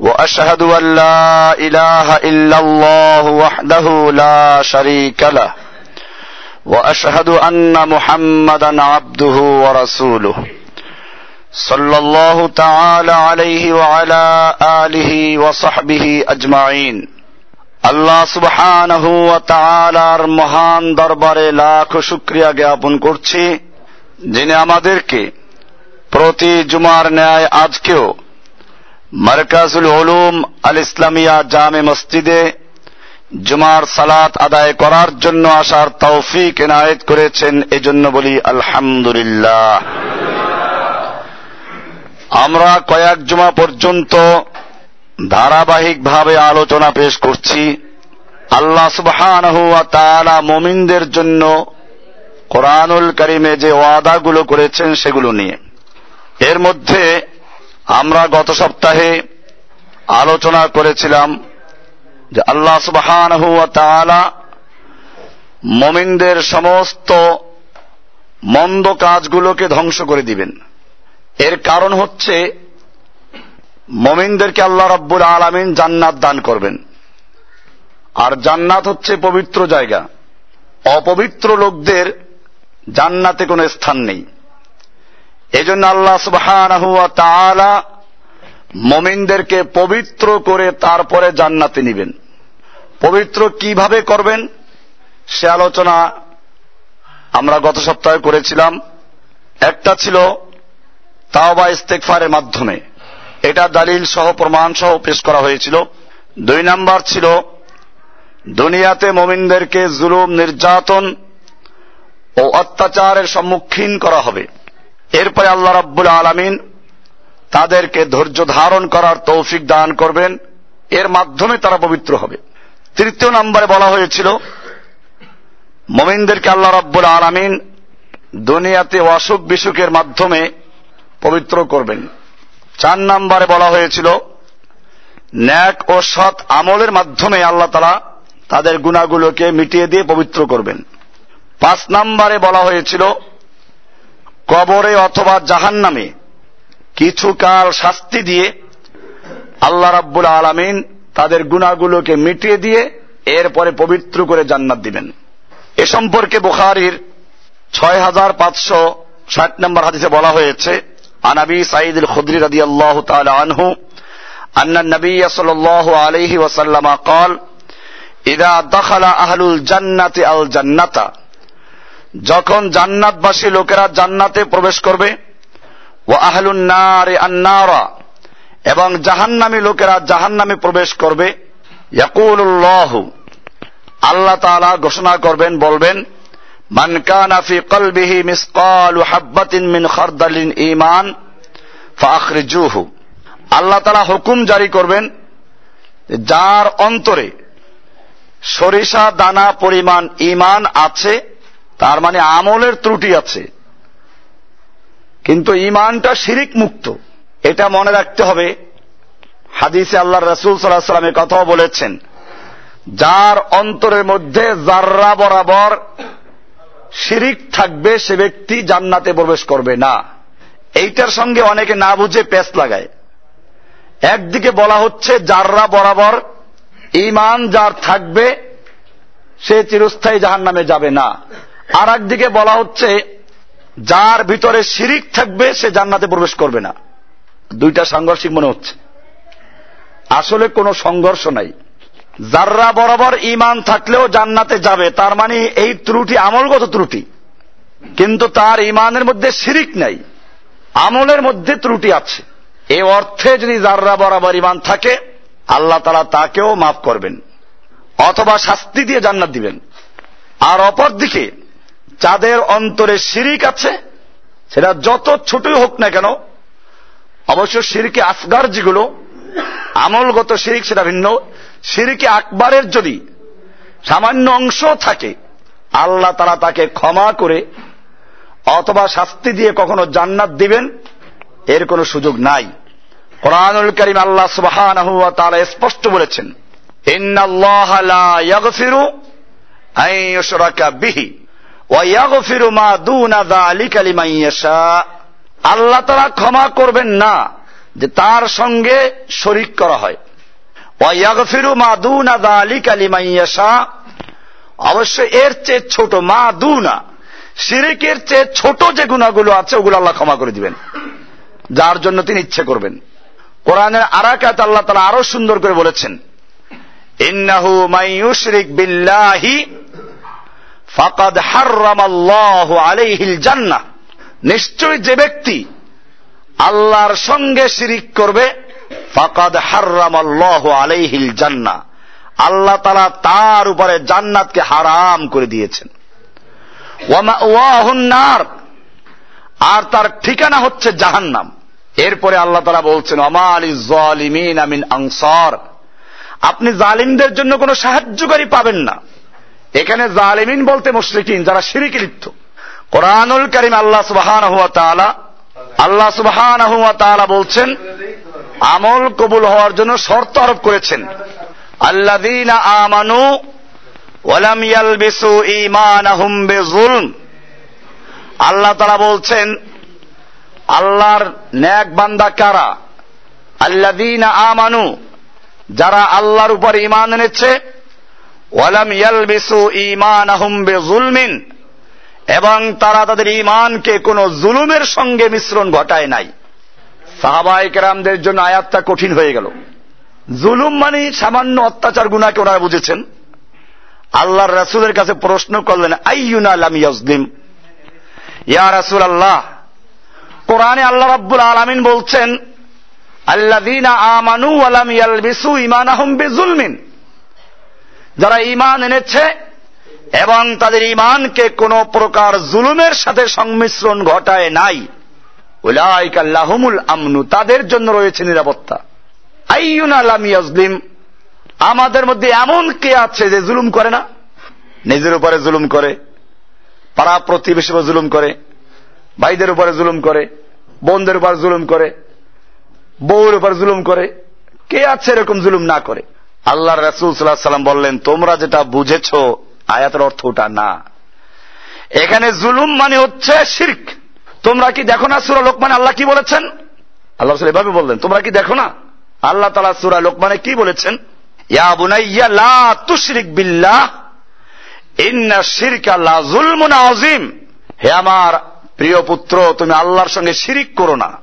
واشهد ان لا اله الا الله وحده لا شريك له واشهد ان محمدا عبده ورسوله صلى الله تعالى عليه وعلى اله وصحبه اجمعين আল্লাহ সুবহানাহ ওয়া তাআলার মহান দরবারে লাখ শুকরিয়া জ্ঞাপন করছি যিনি আমাদেরকে প্রতি জুমার ন্যায় আজকেও মার্কাজুল হলুম আল ইসলামিয়া জামে মসজিদে জুমার সালাত আদায় করার জন্য আসার তৌফিক এনায়েত করেছেন এজন্য বলি আলহামদুলিল্লাহ। আমরা কয়েক জুমা পর্যন্ত ধারাবাহিকভাবে আলোচনা পেশ করছি। আল্লাহ সুবহানাহু মোমিনদের জন্য কোরআনুল করিমে যে ওয়াদাগুলো করেছেন সেগুলো নিয়ে। এর মধ্যে আমরা গত সপ্তাহে আলোচনা করেছিলাম যে আল্লাহ তাআলা মুমিনদের সমস্ত মন্দ কাজগুলোকে ধ্বংস করে দিবেন। এর কারণ হচ্ছে মমিনদেরকে আল্লাহ রব্বুল আলমিন জান্নাত দান করবেন। আর জান্নাত হচ্ছে পবিত্র জায়গা। অপবিত্র লোকদের জান্নাতে কোনো স্থান নেই। এজন্য আল্লাহ তাআলা মমিনদেরকে পবিত্র করে তারপরে জান্নাতে নিবেন। পবিত্র কীভাবে করবেন, সে আলোচনা আমরা গত সপ্তাহে করেছিলাম। একটা ছিল তাওবা ইস্তেকফারের মাধ্যমে। এটা দালিল সহ, প্রমাণ সহ পেশ করা হয়েছিল। দুই নাম্বার ছিল দুনিয়াতে মমিনদেরকে জুলুম, নির্যাতন ও অত্যাচারের সম্মুখীন করা হবে। এরপরে আল্লাহ রাব্বুল আলামিন তাদেরকে ধৈর্য ধারণ করার তৌফিক দান করবেন। এর মাধ্যমে তারা পবিত্র হবে। তৃতীয় নম্বরে বলা হয়েছিল, মমিনদেরকে আল্লাহ রাব্বুল আলামিন দুনিয়াতে অসুখ বিসুখের মাধ্যমে পবিত্র করবেন। চার নম্বরে বলা হয়েছিল, ন্যাক ও সৎ আমলের মাধ্যমে আল্লাহ তালা তাদের গুণাগুলোকে মিটিয়ে দিয়ে পবিত্র করবেন। পাঁচ নম্বরে বলা হয়েছিল কবরে অথবা জাহান নামে কিছু কাল শাস্তি দিয়ে আল্লাহ রাব্বুল আলমিন তাদের গুণাগুলোকে মিটিয়ে দিয়ে এরপরে পবিত্র করে জান্নাত দিবেন এ সম্পর্কে বুখারির ছয় হাজার পাঁচশো ষাট নম্বর হাদিসে বলা হয়েছে عن ابي سعيد الخدري رضي الله تعالى عنه ان النبي صلى الله عليه وسلم قال اذا دخل اهل الجنه الجنه যখন জান্নাতবাসী লোকেরা জান্নাতে প্রবেশ করবে ও আহলুন নারে আন্নারা, এবং জাহান্নামী লোকেরা জাহান্নামে প্রবেশ করবে, ইয়াকুলুল্লাহ, আল্লাহ তাআলা ঘোষণা করবেন, বলবেন, মান কানা ফি কলবিহি মিসকালু হাব্বাতিন মিন খারদালিন ঈমান, ফাখরিজুহু। আল্লাহ তাআলা হুকুম জারি করবেন যার অন্তরে সরিষা দানা পরিমাণ ঈমান আছে তার মানে আমলের ত্রুটি আছে। কিন্তু ইমানটা শিরিক মুক্ত। এটা মনে রাখতে হবে। হাদিসে আল্লাহ রসুল সাল্লামের কথাও বলেছেন, যার অন্তরের মধ্যে জাররা বরাবর শিরিক থাকবে, সে ব্যক্তি জান্নাতে প্রবেশ করবে না। এইটার সঙ্গে অনেকে না বুঝে পেস লাগায়। একদিকে বলা হচ্ছে, যাররা বরাবর ইমান যার থাকবে, সে চিরস্থায়ী জাহান নামে যাবে না। আর একদিকে বলা হচ্ছে, যার ভিতরে শিরিক থাকবে, সে জান্নাতে প্রবেশ করবে না। দুইটা সাংঘর্ষিক মনে হচ্ছে। আসলে কোনো সংঘর্ষ নাই। যাররা বরাবর ইমান থাকলেও জান্নাতে যাবে, তার মানে এই ত্রুটি আমলগত ত্রুটি। কিন্তু তার ইমানের মধ্যে শিরিক নাই। আমলের মধ্যে ত্রুটি আছে। এ অর্থে যদি যাররা বরাবর ইমান থাকে, আল্লাহ তালা তাকেও মাফ করবেন। অথবা শাস্তি দিয়ে জান্নাত দিবেন। আর অপরদিকে যাদের অন্তরে শিরিক আছে, সেটা যত ছোটই হোক না কেন, অবশ্য সিরকে আসগার যেগুলো, আমলগত শিরিক সেটা ভিন্ন। সিরকে আকবরের যদি সামান্য অংশ থাকে, আল্লাহ তারা তাকে ক্ষমা করে অথবা শাস্তি দিয়ে কখনো জান্নাত দিবেন, এর কোনো সুযোগ নাই। কোরআনুল করিম আল্লাহ ওয়া তাআলা স্পষ্ট বলেছেন বিহি। আল্লাহ তারা ক্ষমা করবেন না যে তার সঙ্গে শরিক করা হয়। ওয়া ইয়াগফিরু মা দুনা যালিকা লিমান ইয়াশা। অবশ্য এর চেয়ে ছোট মা দুনা, শিরিকের চেয়ে ছোট যে গুণাগুলো আছে, ওগুলো আল্লাহ ক্ষমা করে দিবেন। যার জন্য তিনি ইচ্ছে করবেন। কোরআনের আরাকাত আল্লাহ তালা আরও সুন্দর করে বলেছেন, ইন্নাহু মাইয়ুশরিক বিল্লাহি ফাকাদ হাররামাল্লাহু আলাইহিল জান্নাহ। নিশ্চয় যে ব্যক্তি আল্লাহর সঙ্গে শিরিক করবে, ফাকাদ হাররামাল্লাহু আলাইহিল জান্নাহ। আল্লাহ তালা তার উপরে জান্নাতকে হারাম করে দিয়েছেন। নার। আর তার ঠিকানা হচ্ছে জাহান্নাম। এরপরে আল্লাহ তারা বলছেন অমালিমিন আমিন আনসার। আপনি জালিমদের জন্য কোনো সাহায্যকারী পাবেন না। এখানে জালিমিন বলতে মুশরিকিন, যারা সিরিকে লিপ্ত। কোরআনুল করিম আল্লাহ সুবহান হুয়া তাআলা, আল্লাহ সুবহান হুয়া তাআলা বলছেন, আমল কবুল হওয়ার জন্য শর্ত আরোপ করেছেন। আল্লাযীনা আমানু ওয়ালাম ইয়ালবিসু ঈমানাহুম বিযুলম। আল্লাহ তারা বলছেন, আল্লাহর ন্যাক বান্দা কারা? আল্লাযীনা আমানু, যারা আল্লাহর উপর ঈমান এনেছে ওয়ালাম ইয়ালবিসু ঈমানাহুম বিযুলমিন। এবং তারা তাদের ইমানকে কোনো জুলুমের সঙ্গে মিশ্রণ ঘটায় নাই। সাহাবায়ে কেরামদের জন্য আয়াতটা কঠিন হয়ে গেল। জুলুম মানে সামান্য অত্যাচার গুণাকে ওনারা বুঝেছেন। আল্লাহর রাসুলের কাছে প্রশ্ন করলেন, আইয়ুনা লাম ইয়াজলিম? ইয়া রাসুল আল্লাহ কোরআনে আল্লাহ রাব্বুল আলামিন বলছেন, আল্লাযীনা আমানু ওয়া লাম ইয়ালবিসু ঈমানাহুম বিজুলমিন যারা ঈমান এনেছে এবং তাদের ঈমানকে কোন প্রকার জুলুমের সাথে সংমিশ্রণ ঘটায় নাই। আমনু, তাদের জন্য রয়েছে নিরাপত্তা। আইয়ুনা আমাদের মধ্যে এমন কে আছে যে জুলুম করে না? নিজের উপরে জুলুম করে, পাড়া প্রতিবেশীর উপর জুলুম করে, ভাইদের উপরে জুলুম করে, বোনদের উপর জুলুম করে, বউর উপর জুলুম করে, কে আছে এরকম জুলুম না করে? আল্লাহ রাসুল সাল্লাহ সাল্লাম বললেন, তোমরা যেটা বুঝেছ, আয়াতের অর্থ ওটা না। এখানে জুলুম মানে হচ্ছে শির্ক। তোমরা কি দেখো না সুরা লোকমানে? আল্লাহ কি বলেছেন? আল্লাহ এভাবে বললেন, তোমরা কি দেখো না? আল্লাহ তালা সুরা লোকমানে কি বলেছেন? ইয়া বিল্লাহ হে আমার প্রিয় পুত্র, তুমি আল্লাহর সঙ্গে শিরিক করো না।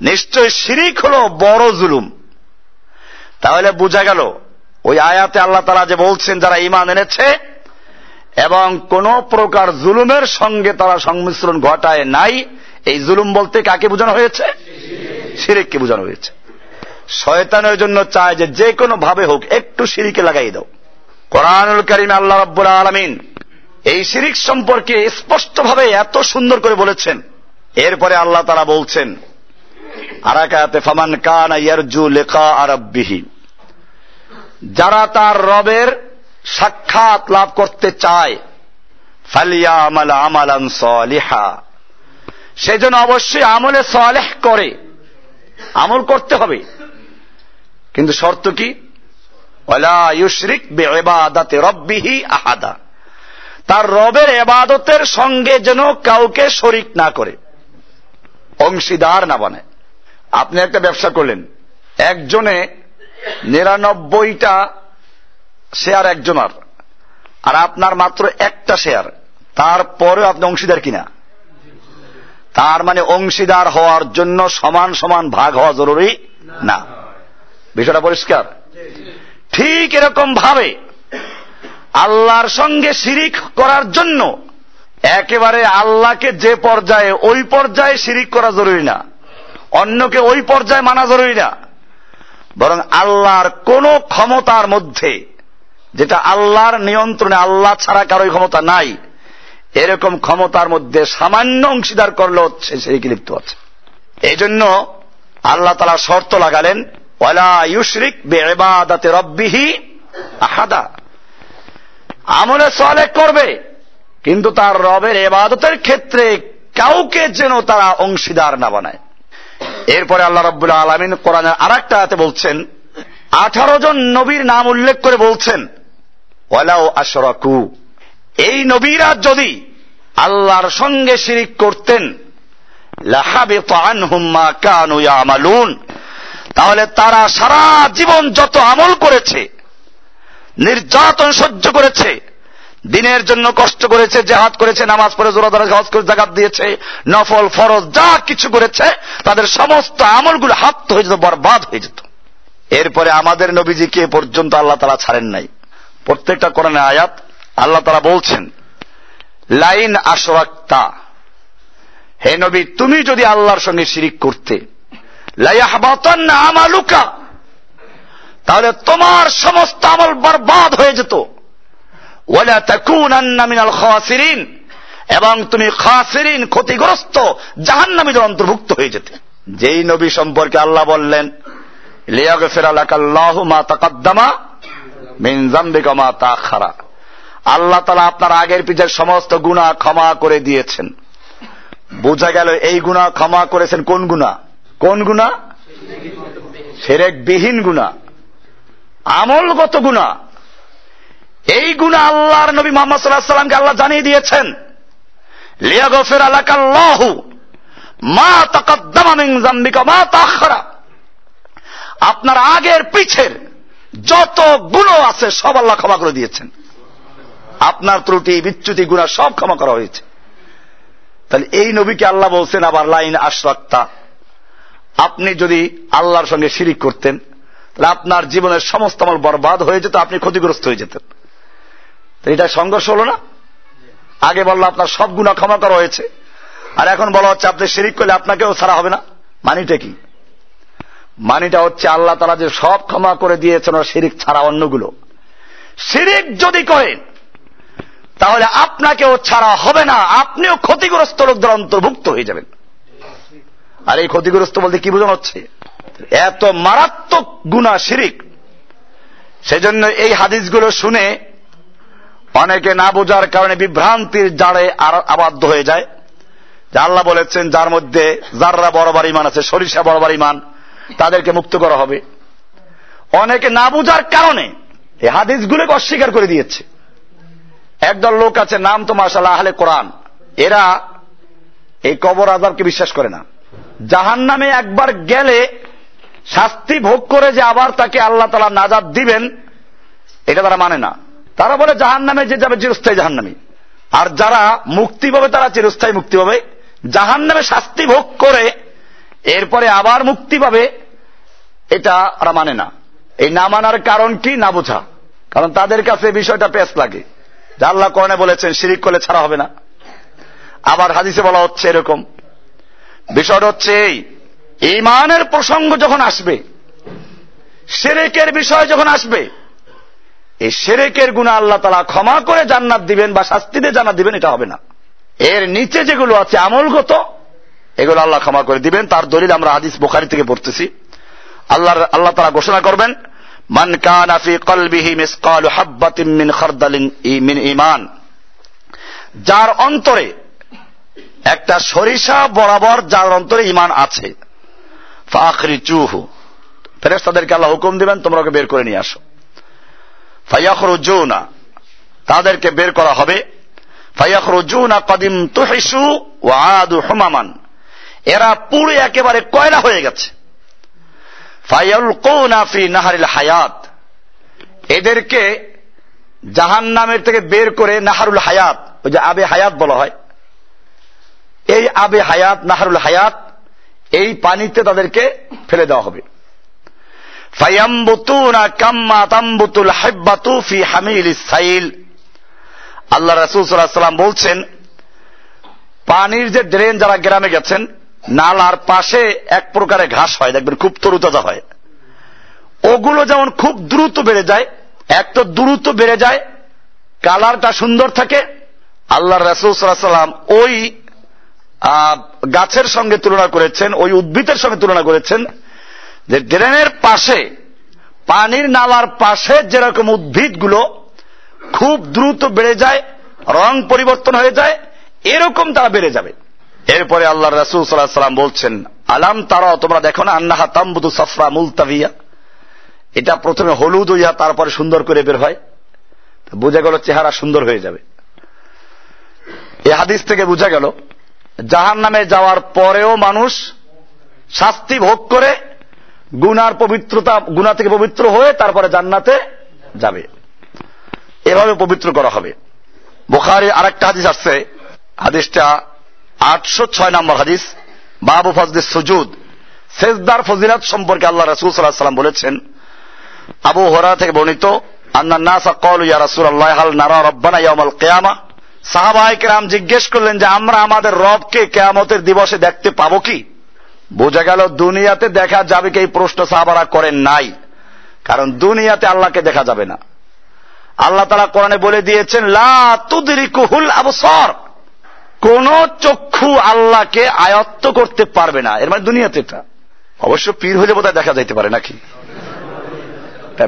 নিশ্চয় শিরিক হলো বড় জুলুম। তাহলে বোঝা গেল, ওই আয়াতে আল্লাহ তারা যে বলছেন, যারা ইমান এনেছে এবং কোন প্রকার জুলুমের সঙ্গে তারা সংমিশ্রণ ঘটায় নাই, এই জুলুম বলতে কাকে বোঝানো হয়েছে? শিরিককে বোঝানো হয়েছে। শয়তানের জন্য চায় যে যে কোনো ভাবে হোক, একটু সিরিকে লাগাই দাও। কোরআনুল করিম আল্লাহ রব্বুল আলমিন এই শিরিক সম্পর্কে স্পষ্টভাবে এত সুন্দর করে বলেছেন। এরপরে আল্লাহ তারা বলছেন, আরাকাতে ফামান কান ইয়ারজু লেখা আরব্বিহি যারা তার রবের সাক্ষাৎ লাভ করতে চায় আমালান সেজন্য অবশ্যই আমলে সলেহ করে, আমল করতে হবে। কিন্তু শর্ত কি? আহাদা। তার রবের এবাদতের সঙ্গে যেন কাউকে শরিক না করে, অংশীদার না বানায় আপনি একটা ব্যবসা করলেন, একজনে নিরানব্বইটা শেয়ার একজনের। আর আপনার মাত্র একটা শেয়ার। তারপরে আপনি অংশীদার কিনা? তার মানে অংশীদার হওয়ার জন্য সমান সমান ভাগ হওয়া জরুরি না। বিষয়টা পরিষ্কার? ঠিক এরকম ভাবে আল্লাহর সঙ্গে শিরিক করার জন্য একেবারে আল্লাহকে যে পর্যায়ে, ওই পর্যায়ে শিরিক করা জরুরি না। অন্যকে ওই পর্যায়ে মানা জরুরি না। বরং আল্লাহর কোন ক্ষমতার মধ্যে, যেটা আল্লাহর নিয়ন্ত্রণে আল্লাহ ছাড়া কারোই ক্ষমতা নাই, এরকম ক্ষমতার মধ্যে সামান্য অংশীদার করলে হচ্ছে সেই লিপ্ত আছে। এই জন্য আল্লাহ তালা শর্ত লাগালেন, ওয়ালা ইউশরিক বেবাদাতে রব্বিহি আহাদা। আমলে সলে করবে, কিন্তু তার রবের এবাদতের ক্ষেত্রে কাউকে যেন তারা অংশীদার না বানায়। এরপরে আল্লাহ রব্বুল্লাহ আলমিন কোরআনের আর একটা হাতে বলছেন, আঠারো জন নবীর নাম উল্লেখ করে বলছেন ওয়ালাও আশরাকু, এই নবীরা যদি আল্লাহর সঙ্গে শিরিক করতেন তাহলে তারা সারা জীবন যত আমল করেছে, নির্যাতন সহ্য করেছে দিনের জন্য কষ্ট করেছে, জেহাদ করেছে, নামাজ পড়ে জোরাদারা হজ করে জাগাত দিয়েছে, নফল, ফরজ, যা কিছু করেছে, তাদের সমস্ত আমলগুলো হাত হয়ে যেত, বরবাদ হয়ে যেত। এরপরে আমাদের নবীজিকে পর্যন্ত আল্লাহ তারা ছাড়েন নাই। প্রত্যেকটা কোরআনে আয়াত আল্লাহ তারা বলছেন, লাইন আশরাক্তা, হে নবী, তুমি যদি আল্লাহর সঙ্গে শিরিক করতে আমালুকা, তাহলে তোমার সমস্ত আমল বরবাদ হয়ে যেত। ওয়ালা তাকুনান্না মিনাল খাসিরিন। এবং তুমি খাসিরিন, ক্ষতিগ্রস্ত জাহান্নামীদের অন্তর্ভুক্ত হয়ে যেতে। যেই নবী সম্পর্কে আল্লাহ বললেন, লিয়াগফির আলাকাল্লাহু মা তাকাদ্দামা মিন জামবিকা মা তাখারা আল্লাহ তালা আপনার আগের পিছের সমস্ত গুণা ক্ষমা করে দিয়েছেন। বোঝা গেল এই গুণা ক্ষমা করেছেন কোন গুণা কোন গুণা সেরেক বিহীন গুণা আমলগত গুণা এই গুণা আল্লাহর নবী মোহাম্মদ সাল্লাহ সাল্লামকে আল্লাহ জানিয়ে দিয়েছেন। লিয়াগফির আলাকাল্লাহু মা তাকাদ্দামা মা আপনার আগের পিছের যত গুণ আছে, সব আল্লাহ ক্ষমা করে দিয়েছেন। আপনার ত্রুটি, বিচ্যুতি, গুণা সব ক্ষমা করা হয়েছে। তাহলে এই নবীকে আল্লাহ বলছেন, আবার লাইন আশ্রাক্তা। আপনি যদি আল্লাহর সঙ্গে শিরিক করতেন, তাহলে আপনার জীবনের সমস্ত আমল বরবাদ হয়ে যেত, আপনি ক্ষতিগ্রস্ত হয়ে যেতেন। এটা সংঘর্ষ হলো না? আগে বলল আপনার সব গুণা ক্ষমা করা হয়েছে। আর এখন বলা হচ্ছে আপনি শিরিক করলে আপনাকেও ছাড়া হবে না। মানিটা কি? মানিটা হচ্ছে আল্লাহ তারা যে সব ক্ষমা করে দিয়েছেন শিরিক ছাড়া অন্যগুলো। শিরিক যদি করেন, তাহলে আপনাকেও ছাড়া হবে না। আপনিও ক্ষতিগ্রস্ত লোকদের অন্তর্ভুক্ত হয়ে যাবেন। আর এই ক্ষতিগ্রস্ত বলতে কি বোঝানো হচ্ছে? এত মারাত্মক গুণা শিরিক। সেজন্য এই হাদিসগুলো শুনে অনেকে না বোঝার কারণে বিভ্রান্তির জাড়ে আবদ্ধ হয়ে যায়। যে আল্লাহ বলেছেন, যার মধ্যে যাররা বড়বার ইমান আছে, সরিষা বড়বার ইমান তাদেরকে মুক্ত করা হবে। অনেকে না বুঝার কারণে এই হাদিসগুলোকে অস্বীকার করে দিয়েছে। একদল লোক আছে, নাম তো মাসাল আহলে কোরআন। এরা এই কবর আজাবকে বিশ্বাস করে না। জাহান নামে একবার গেলে শাস্তি ভোগ করে যে আবার তাকে আল্লাহ তালা নাজাদ দিবেন, এটা তারা মানে না। তারা বলে জাহান নামে যে যাবে চিরস্থায়ী জাহান নামে আর যারা মুক্তি পাবে তারা চিরস্থায়ী মুক্তি পাবে। জাহান নামে শাস্তি ভোগ করে এরপরে আবার মুক্তি পাবে, এটা ওরা মানে না। এই না মানার কারণ কি না বোঝা। কারণ তাদের কাছে বিষয়টা পেশ লাগে। যা আল্লাহ করণে বলেছেন, শিরিক করলে ছাড়া হবে না। আবার হাদিসে বলা হচ্ছে এরকম। বিষয়টা হচ্ছে এই ইমানের প্রসঙ্গ যখন আসবে সেরেকের বিষয় যখন আসবে এই সেরেকের গুণা আল্লাহ তালা ক্ষমা করে জান্নাত দিবেন বা শাস্তি দিয়ে জান্নাত দিবেন, এটা হবে না। এর নিচে যেগুলো আছে আমলগত, এগুলো আল্লাহ ক্ষমা করে দিবেন। তার দলিল আমরা হাদিস বোখারি থেকে পড়তেছি। আল্লাহ আল্লাহ তারা ঘোষণা করবেন, মান কান ফি কলবিহি মিসকালু হাব্বাতিন মিন খারদালিন মিন ঈমান। যার অন্তরে একটা সরিষা বরাবর যার অন্তরে ইমান আছে ফাখরি চুহু ফেরেস তাদেরকে আল্লাহ হুকুম দিবেন, তোমরা ওকে বের করে নিয়ে আসো। ফাইয়াখরুজুনা তাদেরকে বের করা হবে। ফাইয়াখরুজুনা কদিম তুহিসু ওয়া আদু হুমামান, এরা পুরো একেবারে কয়লা হয়ে গেছে। ফাইয়ালকুনা নাহারিল হায়াত, এদেরকে জাহান নামের থেকে বের করে নাহারুল হায়াত, ওই যে আবে হায়াত বলা হয়। এই আবে হায়াত, নাহারুল হায়াত, এই পানিতে তাদেরকে ফেলে দেওয়া হবে। ফায়াম্বুতুনা কাম্মা তাম্বুতুল হাব্বাতু ফি হামিল সাইল। আল্লাহ রাসূল সাল্লাল্লাহু বলছেন, পানির যে ড্রেন যারা গ্রামে গেছেন, নালার পাশে এক প্রকারে ঘাস হয়, দেখবেন খুব তরুতাজা হয়। ওগুলো যেমন খুব দ্রুত বেড়ে যায়, এক তো দ্রুত বেড়ে যায়, কালারটা সুন্দর থাকে, আল্লাহ রাসুলাম ওই গাছের সঙ্গে তুলনা করেছেন, ওই উদ্ভিদের সঙ্গে তুলনা করেছেন যে ড্রেনের পাশে, পানির নালার পাশে যেরকম উদ্ভিদগুলো খুব দ্রুত বেড়ে যায়, রং পরিবর্তন হয়ে যায়, এরকম তারা বেড়ে যাবে। এরপরে আল্লাহ রাসুল সাল্লাহ সাল্লাম বলছেন, আলাম তারা, তোমরা দেখো না, আন্নাহা তাম্বুদু সফরা মুলতাভিয়া এটা প্রথমে হলুদ হইয়া তারপরে সুন্দর করে বের হয়। বোঝা গেল চেহারা সুন্দর হয়ে যাবে। এই হাদিস থেকে বোঝা গেল জাহান নামে যাওয়ার পরেও মানুষ শাস্তি ভোগ করে গুনার পবিত্রতা, গুনা থেকে পবিত্র হয়ে তারপরে জান্নাতে যাবে। এভাবে পবিত্র করা হবে। বোখারি আরেকটা হাদিস আসছে। হাদিসটা আটশো ছয় নম্বর হাদিস। বাবু ফজদি সুজুদ। সেজদার ফজিলাত সম্পর্কে আল্লাহ রাসুল সাল্লাহ সাল্লাম বলেছেন, আবু হরা থেকে বর্ণিত সাহাবাহিক রাম জিজ্ঞেস করলেন যে, আমরা আমাদের রবকে কেয়ামতের দিবসে দেখতে পাবো কি? বোঝা গেল দুনিয়াতে দেখা যাবে কি এই প্রশ্ন সাহাবারা করেন নাই। কারণ দুনিয়াতে আল্লাহকে দেখা যাবে না। আল্লাহ তালা কোরআনে বলে দিয়েছেন, লা তুদরিকুহুল আবসর। কোন চক্ষু আল্লাহকে আয়ত্ত করতে পারবে না। এর মানে দুনিয়াতে এটা। অবশ্য পীর হলে বোধহয় দেখা যাইতে পারে নাকি?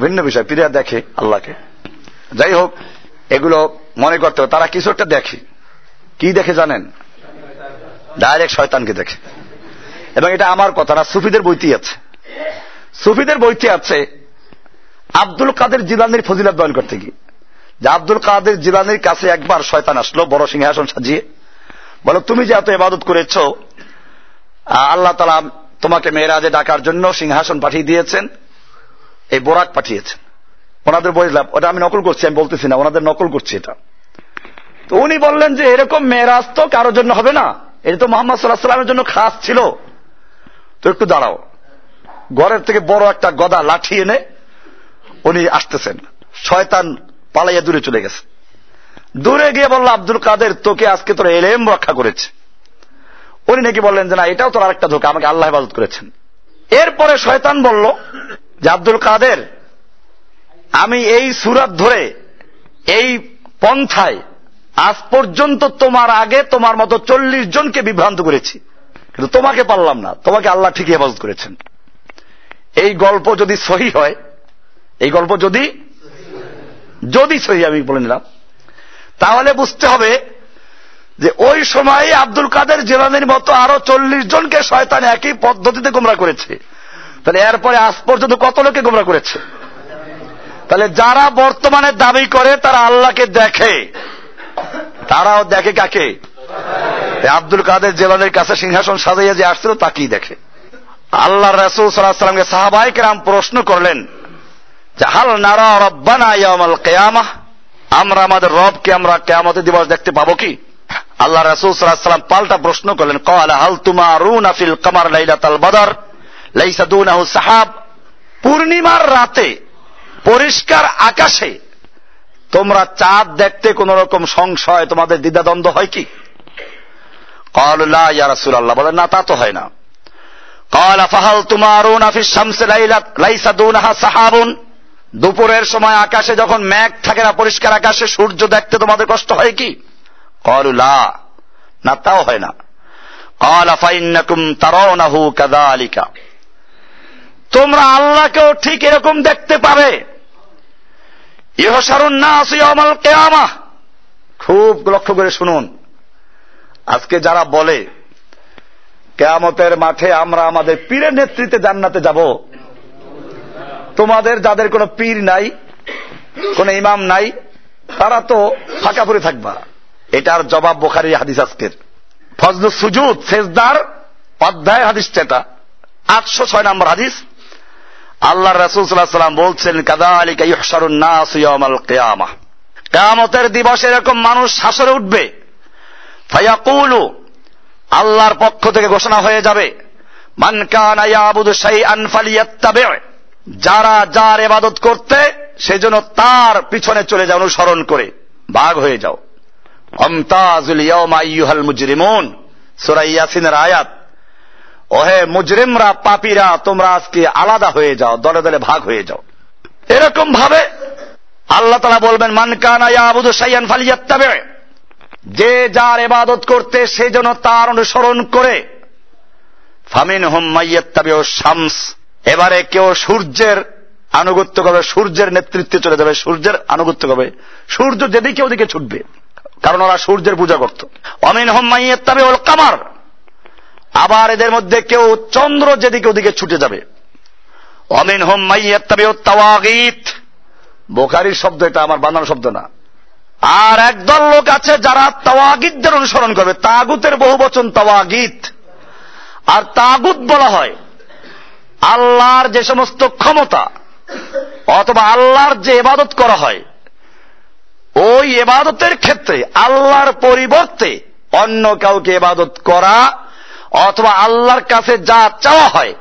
ভিন্ন বিষয়। পীরা দেখে আল্লাহকে। যাই হোক, এগুলো মনে করতে তারা কিছু একটা দেখে। কি দেখে জানেন? ডাইরেক্ট শয়তানকে দেখে। এবং এটা আমার কথা না, সুফিদের বইতেই আছে। সুফিদের বইতে আছে আব্দুল কাদের জিলানির ফজিলাত বয়ন করতে গিয়ে। যে আব্দুল কাদের জিলানির কাছে একবার শয়তান আসলো, বড় সিংহাসন সাজিয়ে। বলো, তুমি যে এত ইবাদত করেছ আল্লাহ তালা তোমাকে মেয়েরাজে ডাকার জন্য সিংহাসন পাঠিয়ে দিয়েছেন, এই বোরাক পাঠিয়েছেন। ওনাদের বললাম ওটা আমি নকল করছি, আমি বলতেছি না, ওনাদের নকল করছি এটা। তো উনি বললেন যে, এরকম মেয়েরাজ তো কারোর জন্য হবে না। এটা তো মোহাম্মদ সাল্লাহ সাল্লামের জন্য খাস ছিল। তো একটু দাঁড়াও। ঘরের থেকে বড় একটা গদা লাঠি এনে উনি আসতেছেন। শয়তান পালাইয়া দূরে চলে গেছে। দূরে গিয়ে বলল, আব্দুল কাদের, তোকে আজকে তোর এলেম রক্ষা করেছে। উনি নাকি বললেন যে, না, এটাও তোর আরেকটা ধোকা, আমাকে আল্লাহ হেফাজত করেছেন। এরপরে শয়তান বলল, যে, আব্দুল কাদের, আমি এই সুরাত ধরে, এই পন্থায় আজ পর্যন্ত তোমার আগে তোমার মতো চল্লিশ জনকে বিভ্রান্ত করেছি। কিন্তু তোমাকে পারলাম না। তোমাকে আল্লাহ ঠিকই হেফাজত করেছেন। এই গল্প যদি সহি হয়, এই গল্প যদি যদি সহি, আমি বলে নিলাম, তাহলে বুঝতে হবে যে ওই সময়ে আব্দুল কাদের জেলানির মতো আরও চল্লিশ জনকে শয়তান একই পদ্ধতিতে গোমরা করেছে। তাহলে এরপরে আজ পর্যন্ত কত লোকে গোমরা করেছে? তাহলে যারা বর্তমানে দাবি করে, তারা আল্লাহকে দেখে। তারাও দেখে কাকে? আব্দুল কাদের জেলানের কাছে সিংহাসন সাজাইয়া যে আসছিল, তাকেই দেখে। আল্লাহ রসুল সাল্লাহামকে সাহাবাহিক রাম প্রশ্ন করলেন যে হাল নারা রব্বানা ইয়ামাল কেয়ামা? আমরা আমাদের রবকে আমরা কেয়ামতের দিবস দেখতে পাবো কি? আল্লাহ রসুল সাল্লাম পাল্টা প্রশ্ন করলেন কল হাল তুমা রুন আফিল কামার লাইলাতাল বদর? লাইসাদুনাহু সাহাব? পূর্ণিমার রাতে, পরিষ্কার আকাশে, তোমরা চাঁদ দেখতে কোন রকম সংশয়, তোমাদের দ্বিধাদ্বন্দ্ব হয় কি? কল্লা ইয়া রাসুল আল্লাহ বলেন, না, তা তো হয় না। কল আফাহাল তুমারুন আফিস শামসে লাইসাদুনাহা সাহাবুন। দুপুরের সময় আকাশে যখন মেঘ থাকে না, পরিষ্কার আকাশে সূর্য দেখতে তোমাদের কষ্ট হয় কি? কলুলা না, তাও হয় না। কল আফাইন্নাকুম তারাউনাহু কাযালিকা। তোমরা আল্লাহকেও ঠিক এরকম দেখতে পাবে। ইহসারুন নাস ইয়াউমাল কিয়ামাহ খুব লক্ষ্য করে শুনুন। আজকে যারা বলে, কেয়ামতের মাঠে আমরা আমাদের পীরের নেতৃত্বে জান্নাতে যাব, তোমাদের যাদের কোনো পীর নাই, কোন ইমাম নাই, তারা তো ফাঁকা পড়ে থাকবা। এটার জবাব বোখারি হাদিস আজকের। ফজলু সুজুদ, সেজদার অধ্যায় হাদিস এটা আটশো ছয় নম্বর হাদিস। আল্লাহ রসুল সাল্লাম বলছেন কাদা আলী ইয়াউমাল কিয়ামাহ কিয়ামতের দিবসে এরকম মানুষ শাসরে উঠবে। ফায়াকুলু, আল্লাহর পক্ষ থেকে ঘোষণা হয়ে যাবে, মান কানা ইয়াবুদু শাইআন ফালিয়াত্তাবি। যারা যার এবাদত করতে, সেজন্য তার পিছনে চলে যাও, অনুসরণ করে ভাগ হয়ে যাও। আয়াত। ওহে মুজরিমরা, পাপিরা, তোমরা আজকে আলাদা হয়ে যাও, দলে দলে ভাগ হয়ে যাও। এরকম ভাবে আল্লাহ তালা বলবেন, মান কানা ইয়াবুদু শাইআন ফালিয়াত্তাবি। যে যার এবাদত করতে সে যেন তার অনুসরণ করে। ফামিন হোম মাইয়াত্তাবি ও শামস। এবারে কেউ সূর্যের আনুগত্য করবে, সূর্যের নেতৃত্বে চলে যাবে, সূর্যের আনুগত্য করবে। সূর্য যেদিকে ওদিকে ছুটবে, কারণ ওরা সূর্যের পূজা করত। অমিন হোম্মাইয়ের ওল কামার আবার এদের মধ্যে কেউ চন্দ্র যেদিকে ওদিকে ছুটে যাবে। অমিন হোম্মাইয়ের তাওয়াগিত বোখারির শব্দ এটা, আমার বানানো শব্দ না। আর একদল লোক আছে যারা তাওয়াগিদদের অনুসরণ করবে। তাগুতের বহু বচন তাওয়াগিত। আর তাগুত বলা হয়, আল্লাহর যে সমস্ত ক্ষমতা অথবা আল্লাহর যে এবাদত করা হয়, ওই এবাদতের ক্ষেত্রে আল্লাহর পরিবর্তে অন্য কাউকে এবাদত করা অথবা আল্লাহর কাছে যা চাওয়া হয়,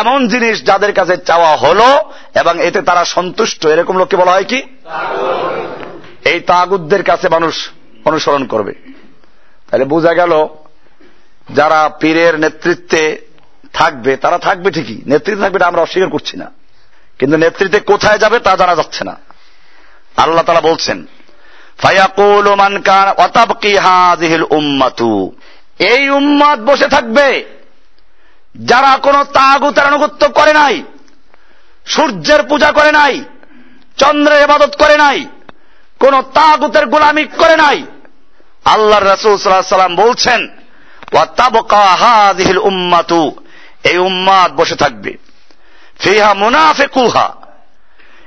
এমন জিনিস যাদের কাছে চাওয়া হলো এবং এতে তারা সন্তুষ্ট। এরকম লোককে বলা হয় কি? এই তাগুদদের কাছে মানুষ অনুসরণ করবে। তাহলে বোঝা গেল, যারা পীরের নেতৃত্বে থাকবে, তারা থাকবে ঠিকই। নেতৃত্বে থাকবে আমরা অস্বীকার করছি না। কিন্তু নেতৃত্বে কোথায় যাবে তা জানা যাচ্ছে না। আল্লাহ তারা বলছেন এই উম্মাদ বসে থাকবে, যারা কোন তাগুতের আনুগত্য করে নাই, সূর্যের পূজা করে নাই, চন্দ্রের ইবাদত করে নাই কোন তাগুতের গোলামি করে নাই। আল্লাহ রসুল সাল্লাম বলছেন উম্মাতু এই উম্মাদ বসে থাকবে। ফিহা মুনাফিকুহা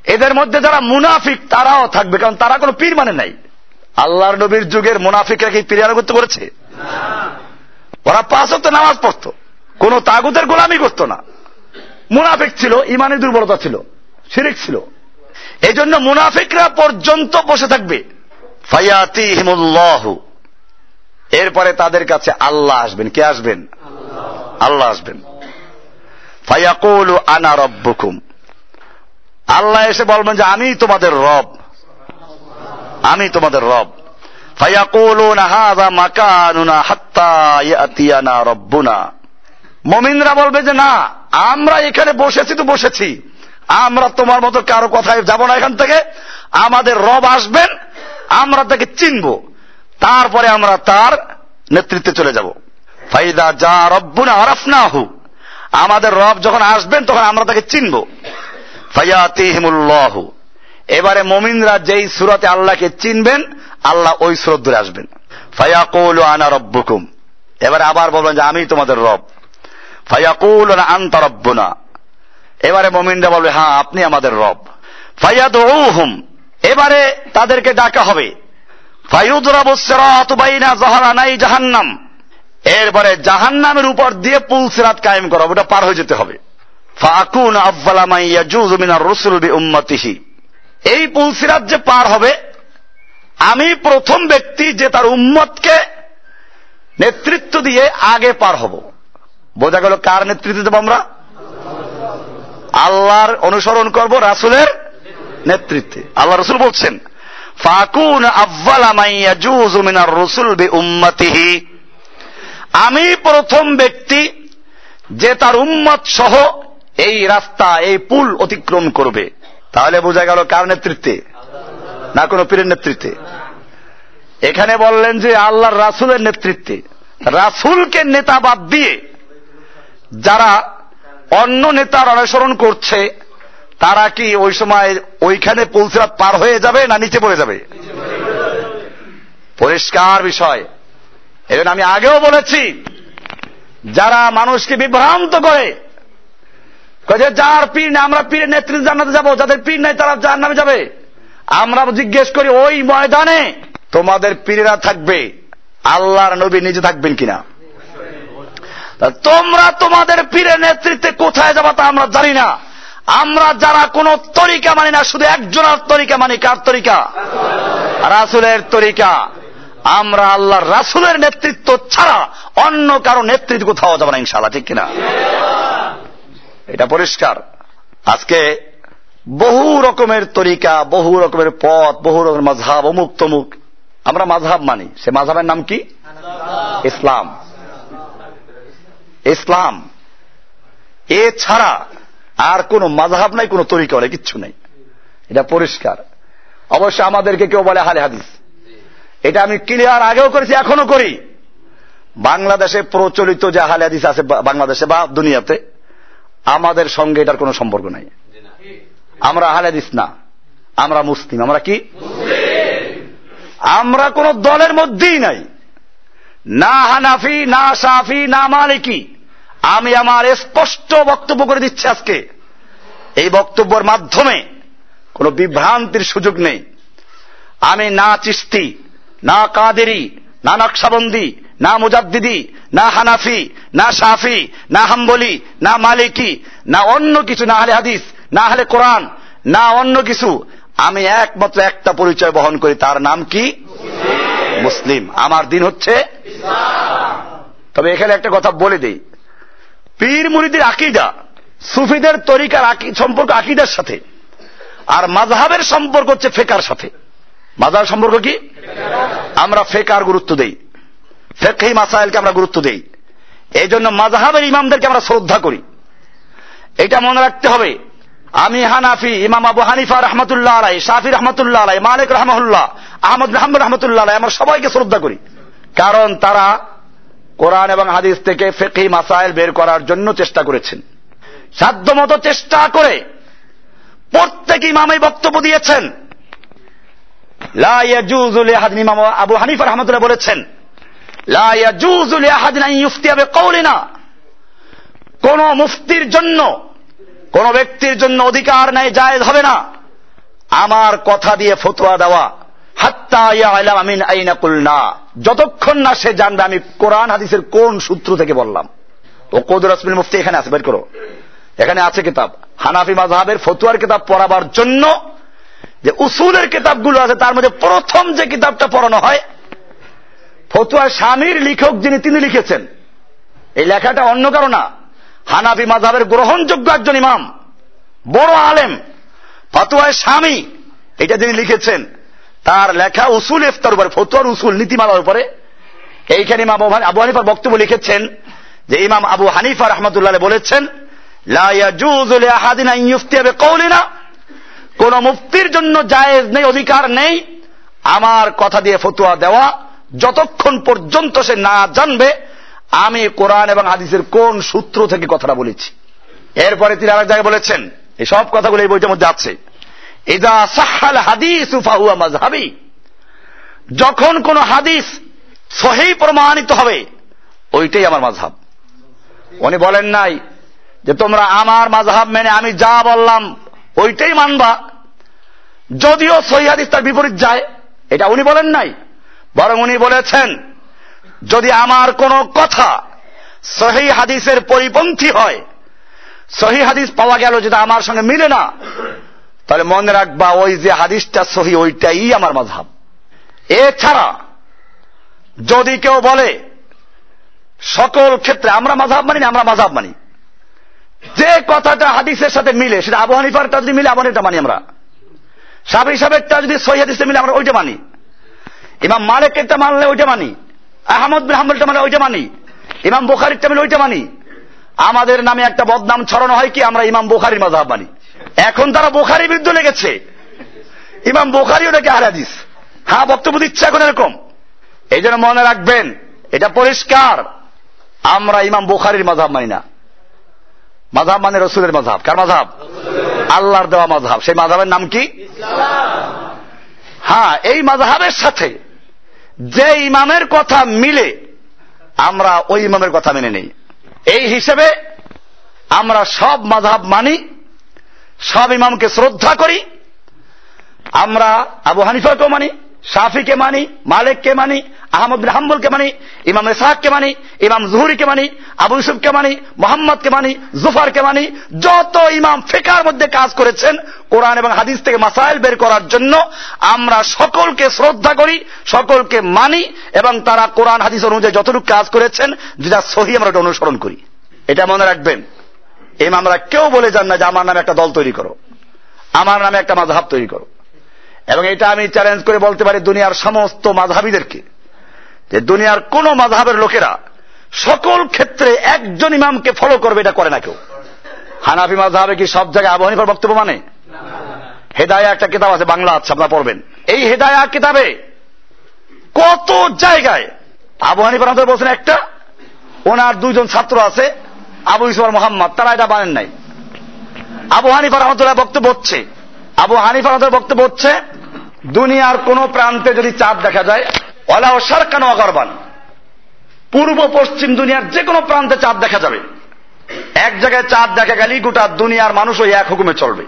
এদের মধ্যে যারা মুনাফিক, তারাও থাকবে, কারণ তারা কোনো পীর মানে নাই। আল্লাহর নবীর যুগের মুনাফিকরা কি পীর আনুগত্য করেছে? ওরা পাঁচ তো নামাজ পড়ত। কোন তাগুতের গোলামি করত না। মুনাফিক ছিল, ইমানের দুর্বলতা ছিল, শিরিক ছিল। এই জন্য মুনাফিকরা পর্যন্ত বসে থাকবে। ফায়াতি হিমুল্লাহ এরপরে তাদের কাছে আল্লাহ আসবেন। কে আসবেন? আল্লাহ আসবেন। ফায়াকুল আনা রব্বুকুম। আল্লাহ এসে বলবেন যে, আমি তোমাদের রব। আমি তোমাদের রব। রব্বুনা। মুমিনরা বলবে যে, না, আমরা এখানে বসেছি তো বসেছি। আমরা তোমার মতো কারও কথায় যাব না এখান থেকে। আমাদের রব আসবেন, আমরা তাকে চিনব। তারপরে আমরা তার নেতৃত্বে চলে যাব। ফাইদা যা রব্বুনা আরাফনাহু। আমাদের রব যখন আসবেন, তখন আমরা তাকে চিনব। ফায়াতিহিমুল্লাহ। এবারে মমিনরা যেই সুরতে আল্লাহকে চিনবেন, আল্লাহ ওই সুরত ধরে আসবেন। ফায়াকুল আনা রব্বুকুম। এবারে আবার বলবেন যে, আমি তোমাদের রব। ফায়াকুল আন্তা রব্বুনা। এবারে মমিনরা বলবে হ্যাঁ আপনি আমাদের রব। ফায়াদ হুম এবারে তাদেরকে ডাকা হবে। জাহারানাই জাহান্নাম, এরপরে জাহান্নামের উপর দিয়ে পুল সিরাত কায়েম করা ওটা পার হয়ে যেতে হবে। ফাকুন উম্মতিহি এই পুল সিরাত যে পার হবে, আমি প্রথম ব্যক্তি যে তার উম্মতকে নেতৃত্ব দিয়ে আগে পার হব। বোঝা গেল কার নেতৃত্ব দেব আমরা? আল্লাহর অনুসরণ করব রাসুলের নেতৃত্বে। আল্লাহ রসুল বলছেন, ফাকুন আব্বালামাইয়াজুমিনার রসুল বে উম্মতিহি আমি প্রথম ব্যক্তি যে তার উম্মত সহ এই রাস্তা, এই পুল অতিক্রম করবে। তাহলে বোঝা গেল কার নেতৃত্বে? না কোনো পীরের নেতৃত্বে? এখানে বললেন যে আল্লাহর রাসুলের নেতৃত্বে। রাসুলকে নেতা বাদ দিয়ে যারা অন্য নেতার অনুসরণ করছে, তারা কি ওই সময় ওইখানে পুলসিরাত পার হয়ে যাবে না নিচে পড়ে যাবে? পরিষ্কার বিষয়। এই আমি আগেও বলেছি, যারা মানুষকে বিভ্রান্ত করে যে যার পীর না আমরা পীরের নেতৃত্বে জানাতে যাব, যাদের পীর নাই তারা যার নামে যাবে। আমরা জিজ্ঞেস করি, ওই ময়দানে তোমাদের পীরেরা থাকবে, আল্লাহর নবী নিজে থাকবেন কিনা? তোমরা তোমাদের পীরের নেতৃত্বে কোথায় যাবা তা আমরা জানি না। আমরা যারা কোন তরিকা মানি না, শুধু একজনের তরিকা মানি, কার তরিকা? রাসুলের তরিকা। আমরা আল্লাহর রাসুলের নেতৃত্ব ছাড়া অন্য কারও নেতৃত্ব কোথাও যাবে না ইনশাল্লাহ ঠিক কিনা? এটা পরিষ্কার। আজকে বহু রকমের তরিকা, বহু রকমের পথ, বহু রকমের মাঝহাব, অমুক তমুক। আমরা মাঝহাব মানি। সে মাঝহাবের নাম কি? ইসলাম। ইসলাম। এ ছাড়া আর কোন মাঝহাব নাই, কোন তরিকা বলে কিচ্ছু নেই। এটা পরিষ্কার। অবশ্য আমাদেরকে কেউ বলে হালে হাদিস। এটা আমি ক্লিয়ার আগেও করেছি এখনও করি। বাংলাদেশে প্রচলিত যে হালে হাদিস আছে বাংলাদেশে বা দুনিয়াতে, আমাদের সঙ্গে এটার কোনো সম্পর্ক নাই। আমরা আহলেদিস না। আমরা মুসলিম। আমরা কি? আমরা কোন দলের মধ্যেই নাই। না হানাফি, না সাফি, না মালিকি। আমি আমার স্পষ্ট বক্তব্য করে দিচ্ছি আজকে। এই বক্তব্যের মাধ্যমে কোন বিভ্রান্তির সুযোগ নেই। আমি না চিস্তি না কাদেরি, না নকশাবন্দি, না মুজাদ্দিদি, না হানাফি, না সাফি না হাম্বলি, না মালিকি, না অন্য কিছু, না হলে হাদিস, না হলে কোরআন, না অন্য কিছু। আমি একমাত্র একটা পরিচয় বহন করি, তার নাম কি? মুসলিম। আমার দিন হচ্ছে তবে এখানে একটা কথা বলে দেই। পীর মুরিদের আকিদা, সুফিদের তরিকার সম্পর্ক আকিদার সাথে, আর মাঝহাবের সম্পর্ক হচ্ছে ফেকার সাথে। মাঝহাব সম্পর্ক কি? আমরা ফেকার গুরুত্ব দেই। ফেকহি মাসাইলকে আমরা গুরুত্ব দেই। এই জন্য মাঝহাবের ইমামদেরকে আমরা শ্রদ্ধা করি। এটা মনে রাখতে হবে। আমি হানাফি, ইমাম আবু হানিফা রহমতুল্লাহ আলাই শাফি রহমতুল্লাহ আলাই মালিক রহমতুল্লাহ আহমদ মাহমুদ রহমতুল্লাহ আলাই আমরা সবাইকে শ্রদ্ধা করি। কারণ তারা কোরআন এবং হাদিস থেকে ফেকি মাসাইল বের করার জন্য চেষ্টা করেছেন। সাধ্যমতো চেষ্টা করে প্রত্যেক ইমামই বক্তব্য দিয়েছেন। ইমাম আবু হানিফা রহমতুল্লাহ বলেছেন কোন মুফতির জন্য, কোন ব্যক্তির জন্য অধিকার নেই, জায়েজ হবে না। আমার কথা দিয়ে ফতোয়া দেওয়া। আমিন আইনাকুল না যতক্ষণ না সে জানবে, আমি কোরআন, হাদিসের কোন সূত্র থেকে বললাম। ও কদুর আসমিল মুফতি এখানে আছে, বের করো। এখানে আছে কিতাব। হানাফি মাঝহাবের ফতুয়ার কিতাব পড়াবার জন্য যে উসুলের কিতাবগুলো আছে, তার মধ্যে প্রথম যে কিতাবটা পড়ানো হয় ফতুয়ার স্বামীর লিখক যিনি, তিনি লিখেছেন। এই লেখাটা অন্য কারও না। হানাফি মাঝহাবের গ্রহণযোগ্য একজন ইমাম, বড় আলেম, ফতুয়ায় স্বামী, এটা যিনি লিখেছেন। তার লেখা উসুল ইফতার উপরে, ফতুয়ার উসুল, নীতিমালার উপরে। এইখানে ইমাম আবু হানিফার বক্তব্য লিখেছেন যে ইমাম আবু হানিফা রহমতুল্লাহ বলেছেন কোন মুফতির জন্য জায়েজ নেই, অধিকার নেই। আমার কথা দিয়ে ফতুয়া দেওয়া, যতক্ষণ পর্যন্ত সে না জানবে, আমি কোরআন এবং হাদিসের কোন সূত্র থেকে কথাটা বলেছি। এরপরে তিনি আরেক জায়গায় বলেছেন এই সব কথাগুলো এই বইটার মধ্যে আছে। ইদা সাহাল হাদিস ফাহুয়া মাজহাবি যখন কোন হাদিস সহি প্রমাণিত হবে, ওইটাই আমার মাঝহাব উনি বলেন নাই যে তোমরা আমার মাঝহাব মেনে আমি যা বললাম, ওইটাই মানবা। যদিও সহি হাদিস তার বিপরীত যায়, এটা উনি বলেন নাই। বরং উনি বলেছেন, যদি আমার কোন কথা সহি হাদিসের পরিপন্থী হয় সহি হাদিস পাওয়া গেল যেটা আমার সঙ্গে মিলে না তাহলে মনে রাখবা, ওই যে হাদিসটা সহি, ওইটাই আমার মাঝহাব এছাড়া, যদি কেউ বলে, সকল ক্ষেত্রে আমরা মাঝহাব মানি না, আমরা মাঝহাব মানি। যে কথাটা হাদিসের সাথে মিলে, সেটা আবু হানিফারটা যদি মিলে, আবু এটা মানি আমরা। সাবি সাহেবটা যদি সহি হাদিসে মিলে, আমরা ওইটা মানি। ইমাম মালিকেরটা মানলে ওইটা মানি। আহমদ বিন হাম্বলটা মানে ওইটা মানি। ইমাম বোখারিরটা মিলে ওইটা মানি। আমাদের নামে একটা বদনাম ছড়ানো হয় কি, আমরা ইমাম বোখারির মাঝহাব মানি। এখন তারা বোখারি বিরুদ্ধে লেগেছে। ইমাম বোখারি ওটাকে হারাদিস হ্যাঁ বক্তব্য দিচ্ছে এখন এরকম। এই জন্য মনে রাখবেন, এটা পরিষ্কার। আমরা ইমাম বোখারির মাঝহাব মানি না। মাঝহাব মানে রসুলের মাঝহাব কার মাঝহাব আল্লাহর দেওয়া মাঝহাব সেই মাঝহাবের নাম কি? হ্যাঁ এই মাঝহাবের সাথে যে ইমামের কথা মিলে, আমরা ওই ইমামের কথা মেনে নেই। এই হিসেবে আমরা সব মাঝহাব মানি। সব ইমামকে শ্রদ্ধা করি। আমরা আবু হানিফাকেও মানি, শাফিকে মানি, মালিককে মানি, আহমদ বিন হাম্বুলকে মানি, ইমাম ইসাহকে মানি, ইমাম জুহুরিকে মানি, আবু ইউসুফকে মানি, মোহাম্মদকে মানি, জুফারকে মানি, যত ইমাম ফেকার মধ্যে কাজ করেছেন কোরআন এবং হাদিস থেকে মাসাইল বের করার জন্য আমরা সকলকে শ্রদ্ধা করি, সকলকে মানি এবং তারা কোরআন, হাদিস অনুযায়ী যতটুকু কাজ করেছেন, যেটা সহি আমরা অনুসরণ করি। এটা মনে রাখবেন। ইমামরা কেউ বলে যান না যে আমার নামে একটা দল তৈরি করো। আমার নামে একটা মাঝহাব তৈরি করো। এবং এটা আমি চ্যালেঞ্জ করে বলতে পারি দুনিয়ার সমস্ত মাঝহাবিদেরকে যে দুনিয়ার কোন মাঝহাবের লোকেরা সকল ক্ষেত্রে একজন ইমামকে ফলো করবে এটা করে না কেউ। হানাফি মাঝহাবে কি সব জায়গায় আবু হানিফার বক্তব্য মানে? হেদায়া একটা কিতাব আছে, বাংলা আছে, আপনারা পড়বেন। এই হেদায়া কিতাবে কত জায়গায় আবু আমাদের বলছেন একটা, ওনার দুইজন ছাত্র আছে আবু ইসমার মোহাম্মদ, তারা এটা বানেন নাই। আবু হানিফা রহমতুল্লাহ বক্তব্য হচ্ছে, আবু হানিফা রহমতুল্লাহ বক্তব্য হচ্ছে, দুনিয়ার কোন প্রান্তে যদি চাঁদ দেখা যায় অলা ও সারকান অগরবান পূর্ব পশ্চিম দুনিয়ার যে কোনো প্রান্তে চাঁদ দেখা যাবে। এক জায়গায় চাঁদ দেখা গেলেই গোটা দুনিয়ার মানুষ ওই এক হুকুমে চলবে।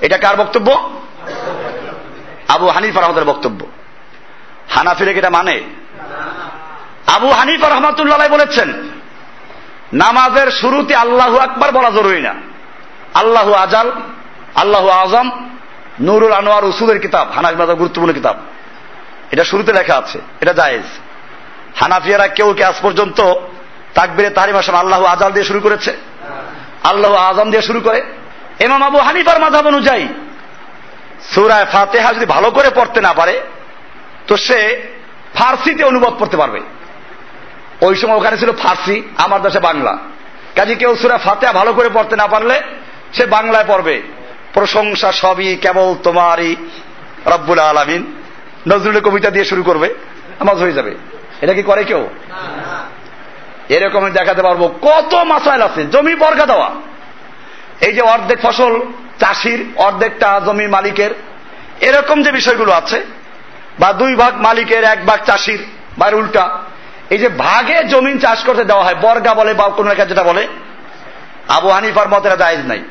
এটা কার বক্তব্য? আবু হানিফা রহমতের বক্তব্য। হানাফিরে এটা মানে? আবু হানিফা রহমতুল্লাহ বলেছেন নামাজের শুরুতে আল্লাহু আকবার বলা জরুরি না। আল্লাহু আজাল, আল্লাহু আজম, নুরুল আনোয়ার উসুদের কিতাব, হানাফি মাজার গুরুত্বপূর্ণ কিতাব। এটা শুরুতে লেখা আছে, এটা জায়েজ। হানাফিয়ারা কেউ কে আজ পর্যন্ত তাকবিরে তাহারি মাসান আল্লাহ আজাল দিয়ে শুরু করেছে? আল্লাহ আজম দিয়ে শুরু করে। এমাম আবু হানিফার মাধাব অনুযায়ী সুরায় ফাতেহা যদি ভালো করে পড়তে না পারে, তো সে ফার্সিতে অনুবাদ করতে পারবে। ওই সময় ওখানে ছিল ফার্সি, আমার দেশে বাংলা। কাজে কেউ সুরা ফাতেহা ভালো করে পড়তে না পারলে সে বাংলায় পড়বে। প্রশংসা সবই কেবল তোমারই, রব্বুল আলমিন। নজরুলের কবিতা দিয়ে শুরু করবে, নামাজ হয়ে যাবে। এটা কি করে কেউ? এরকম দেখাতে পারব। কত মাসাইল আছে, জমি বর্গা দেওয়া। এই যে অর্ধেক ফসল চাষির, অর্ধেকটা জমি মালিকের, এরকম যে বিষয়গুলো আছে, বা দুই ভাগ মালিকের, এক ভাগ চাষির বা উল্টা। এই যে ভাগে জমিন চাষ করতে দেওয়া হয়, বর্গা বলে বা কোন রেখা যেটা বলে, আবু হানিফার মতেরা জায়েজ নাই।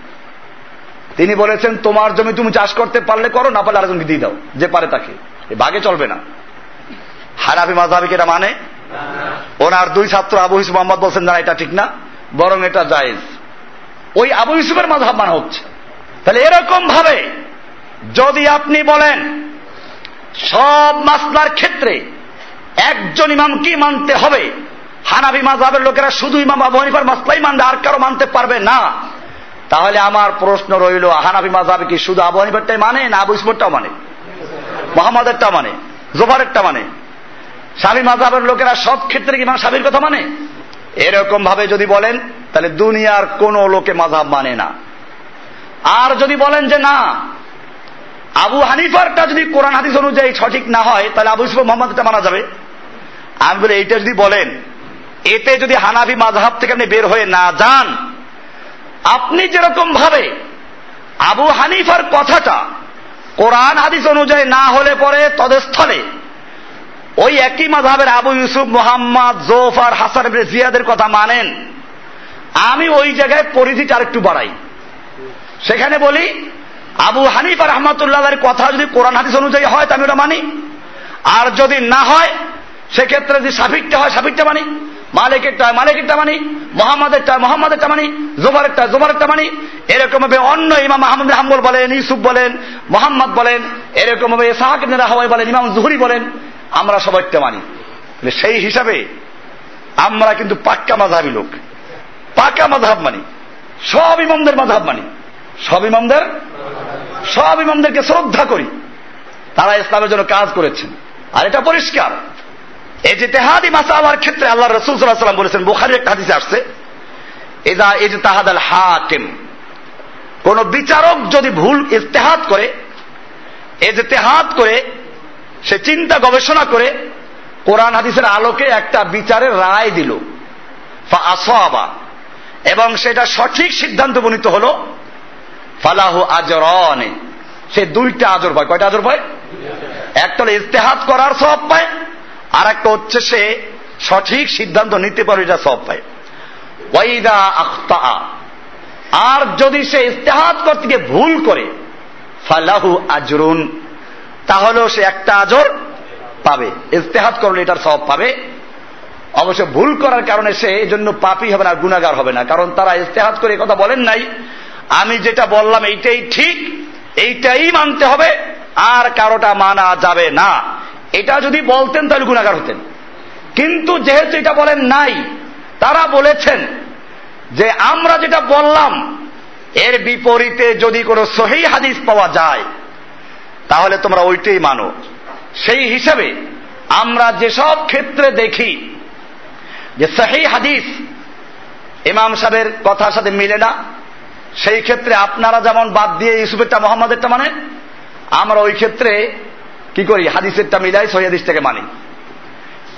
তিনি বলেছেন, তোমার জমি তুমি চাষ করতে পারলে করো, না পারলে আরেকজনকে দিয়ে দাও, যে পারে তাকে। ভাগে চলবে না। হারাফি মাঝাবিকে এটা মানে? ওনার দুই ছাত্র আবু ইসুফ মোহাম্মদ বলছেন, না, এটা ঠিক না, বরং এটা জায়েজ। ওই আবু ইসুফের মাঝাব মানা হচ্ছে। তাহলে এরকম ভাবে যদি আপনি বলেন, সব মাসলার ক্ষেত্রে একজন ইমাম কি মানতে হবে? হানাবি মাঝাবের লোকেরা শুধু ইমাম আবু হানিফার মাসলাই মানবে, আর কারও মানতে পারবে না। তাহলে আমার প্রশ্ন রইল হানাবি মাঝাবে কি শুধু আবু হানিফারটাই মানে না আবু ইসফরটাও মানে? মোহাম্মদেরটা মানে? জোফারেরটা মানে? স্বামী মাঝাবের লোকেরা সব ক্ষেত্রে ইমাম স্বামীর কথা মানে? এরকম ভাবে যদি বলেন, তাহলে দুনিয়ার কোন লোকে মাঝাব মানে না। আর যদি বলেন যে না, আবু হানিফারটা যদি কোরআন হাদিস অনুযায়ী সঠিক না হয়, তাহলে আবু ইসফর মোহাম্মদটা মানা যাবে। আমি বলে এইটা যদি বলেন, এতে যদি হানাবি মাঝহাব থেকে আপনি বের হয়ে না যান, আপনি যেরকম ভাবে আবু হানিফার কথাটা কোরআন হাদিস অনুযায়ী না হলে পরে তদস্থলে ওই একই মাঝহের আবু ইউসুফ, মোহাম্মদ, জোফার, হাসান জিয়াদের কথা মানেন। আমি ওই জায়গায় পরিধিটা আরেকটু বাড়াই। সেখানে বলি, আবু হানিফা রহমতুল্লাহের কথা যদি কোরআন হাদিস অনুযায়ী হয় তা আমি ওটা মানি। আর যদি না হয় সেক্ষেত্রে যদি সাফিকটা হয় সাফিকটা মানি। মালিকেরটা মালিকেরটা মানি মোহাম্মদেরটা মোহাম্মদেরটা মানি জোবারেরটা জোবারেরটা মানি। এরকম ভাবে অন্য ইমাম আহমদ হাম্বল বলেন, ইউসুফ বলেন, মোহাম্মদ বলেন, এরকম ভাবে সাহাক হাওয়াই বলেন, ইমাম জুহরি বলেন, আমরা সবাইটা মানি। সেই হিসাবে আমরা কিন্তু পাক্কা মাঝাবি লোক। পাকা মাধাব মানি। সব ইমামদের মাধাব মানি। সব ইমামদের, সব ইমামদেরকে শ্রদ্ধা করি। তারা ইসলামের জন্য কাজ করেছেন। আর এটা পরিষ্কার। এই যে মাসালার ক্ষেত্রে আল্লাহ রসুল সাল্লাম বলেছেন বোখারি একটা হাদিসে আসছে এই যে তাহাদ আল হাকিম কোন বিচারক যদি ভুল ইস্তেহাত করে এই করে, সে চিন্তা গবেষণা করে, কোরআন হাদিসের আলোকে একটা বিচারের রায় দিল আসবা এবং সেটা সঠিক সিদ্ধান্ত বর্ণিত হল, ফালাহু আজরনে, সে দুইটা আজর পায়। কয়টা আজর পায়? একটা ইস্তেহাত করার সব পায় আর একটা হচ্ছে সে সঠিক সিদ্ধান্ত নিতে পারে এটা সব পায়। ওয়াইদা আখতা আর যদি সে ইস্তেহাত করতে গিয়ে ভুল করে, ফালাহু আজরুন, তাহলেও সে একটা আজর পাবে। ইস্তেহাত করলে এটার সব পাবে। অবশ্য ভুল করার কারণে সে এই জন্য পাপি হবে না গুণাগার হবে না। কারণ তারা ইস্তেহাত করে কথা বলেন নাই। আমি যেটা বললাম, এইটাই ঠিক, এইটাই মানতে হবে, আর কারোটা মানা যাবে না। এটা যদি বলতেন তাহলে গুণাগার হতেন। কিন্তু যেহেতু এটা বলেন নাই, তারা বলেছেন যে আমরা যেটা বললাম, এর বিপরীতে যদি কোনো সহি হাদিস পাওয়া যায়, তাহলে তোমরা ওইটাই মানো। সেই হিসাবে আমরা যেসব ক্ষেত্রে দেখি যে সহি হাদিস ইমাম সাহেবের কথার সাথে মিলে না, সেই ক্ষেত্রে আপনারা যেমন বাদ দিয়ে ইউসুফেরটা, মোহাম্মদেরটা মানেন আমরা ওই ক্ষেত্রে কি করি? হাদিসেরটা মিলাই সহি হাদিসটাকে মানি।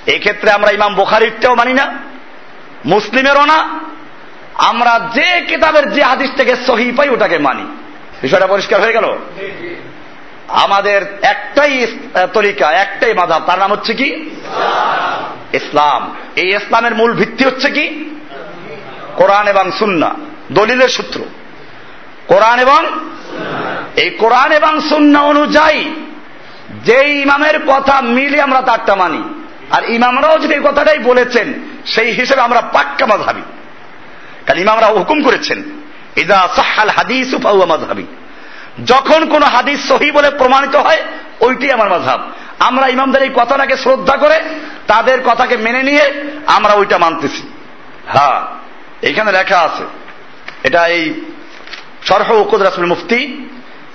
এক্ষেত্রে আমরা ইমাম বোখারিরটাও মানি না, মুসলিমেরও না, আমরা যে কিতাবের যে হাদিস থেকে সহি পাই ওটাকে মানি। বিষয়টা পরিষ্কার হয়ে গেল? আমাদের একটাই তরিকা, একটাই মাধাব, তার নাম হচ্ছে কি? ইসলাম। এই ইসলামের মূল ভিত্তি হচ্ছে কি? কোরআন এবং সুন্না, দলিলের সূত্র। কোরআন এবং এই কোরআন এবং সুন্না অনুযায়ী যে ইমামের কথা মিলে আমরা তারটা মানি, আর ইমামরাও যদি এই কথাটাই বলেছেন, সেই হিসেবে আমরা পাক্কা মাঝাবি কারণ ইমামরা হুকুম করেছেন, ইদা সাহাল হাদিস মাঝাবি যখন কোন হাদিস সহি বলে প্রমাণিত হয়, ওইটি আমার মাঝাব আমরা ইমামদের এই কথাটাকে শ্রদ্ধা করে, তাদের কথাকে মেনে নিয়ে আমরা ওইটা মানতেছি। হ্যাঁ এইখানে লেখা আছে, এটা এই সরহ উকুদ রাসুল মুফতি,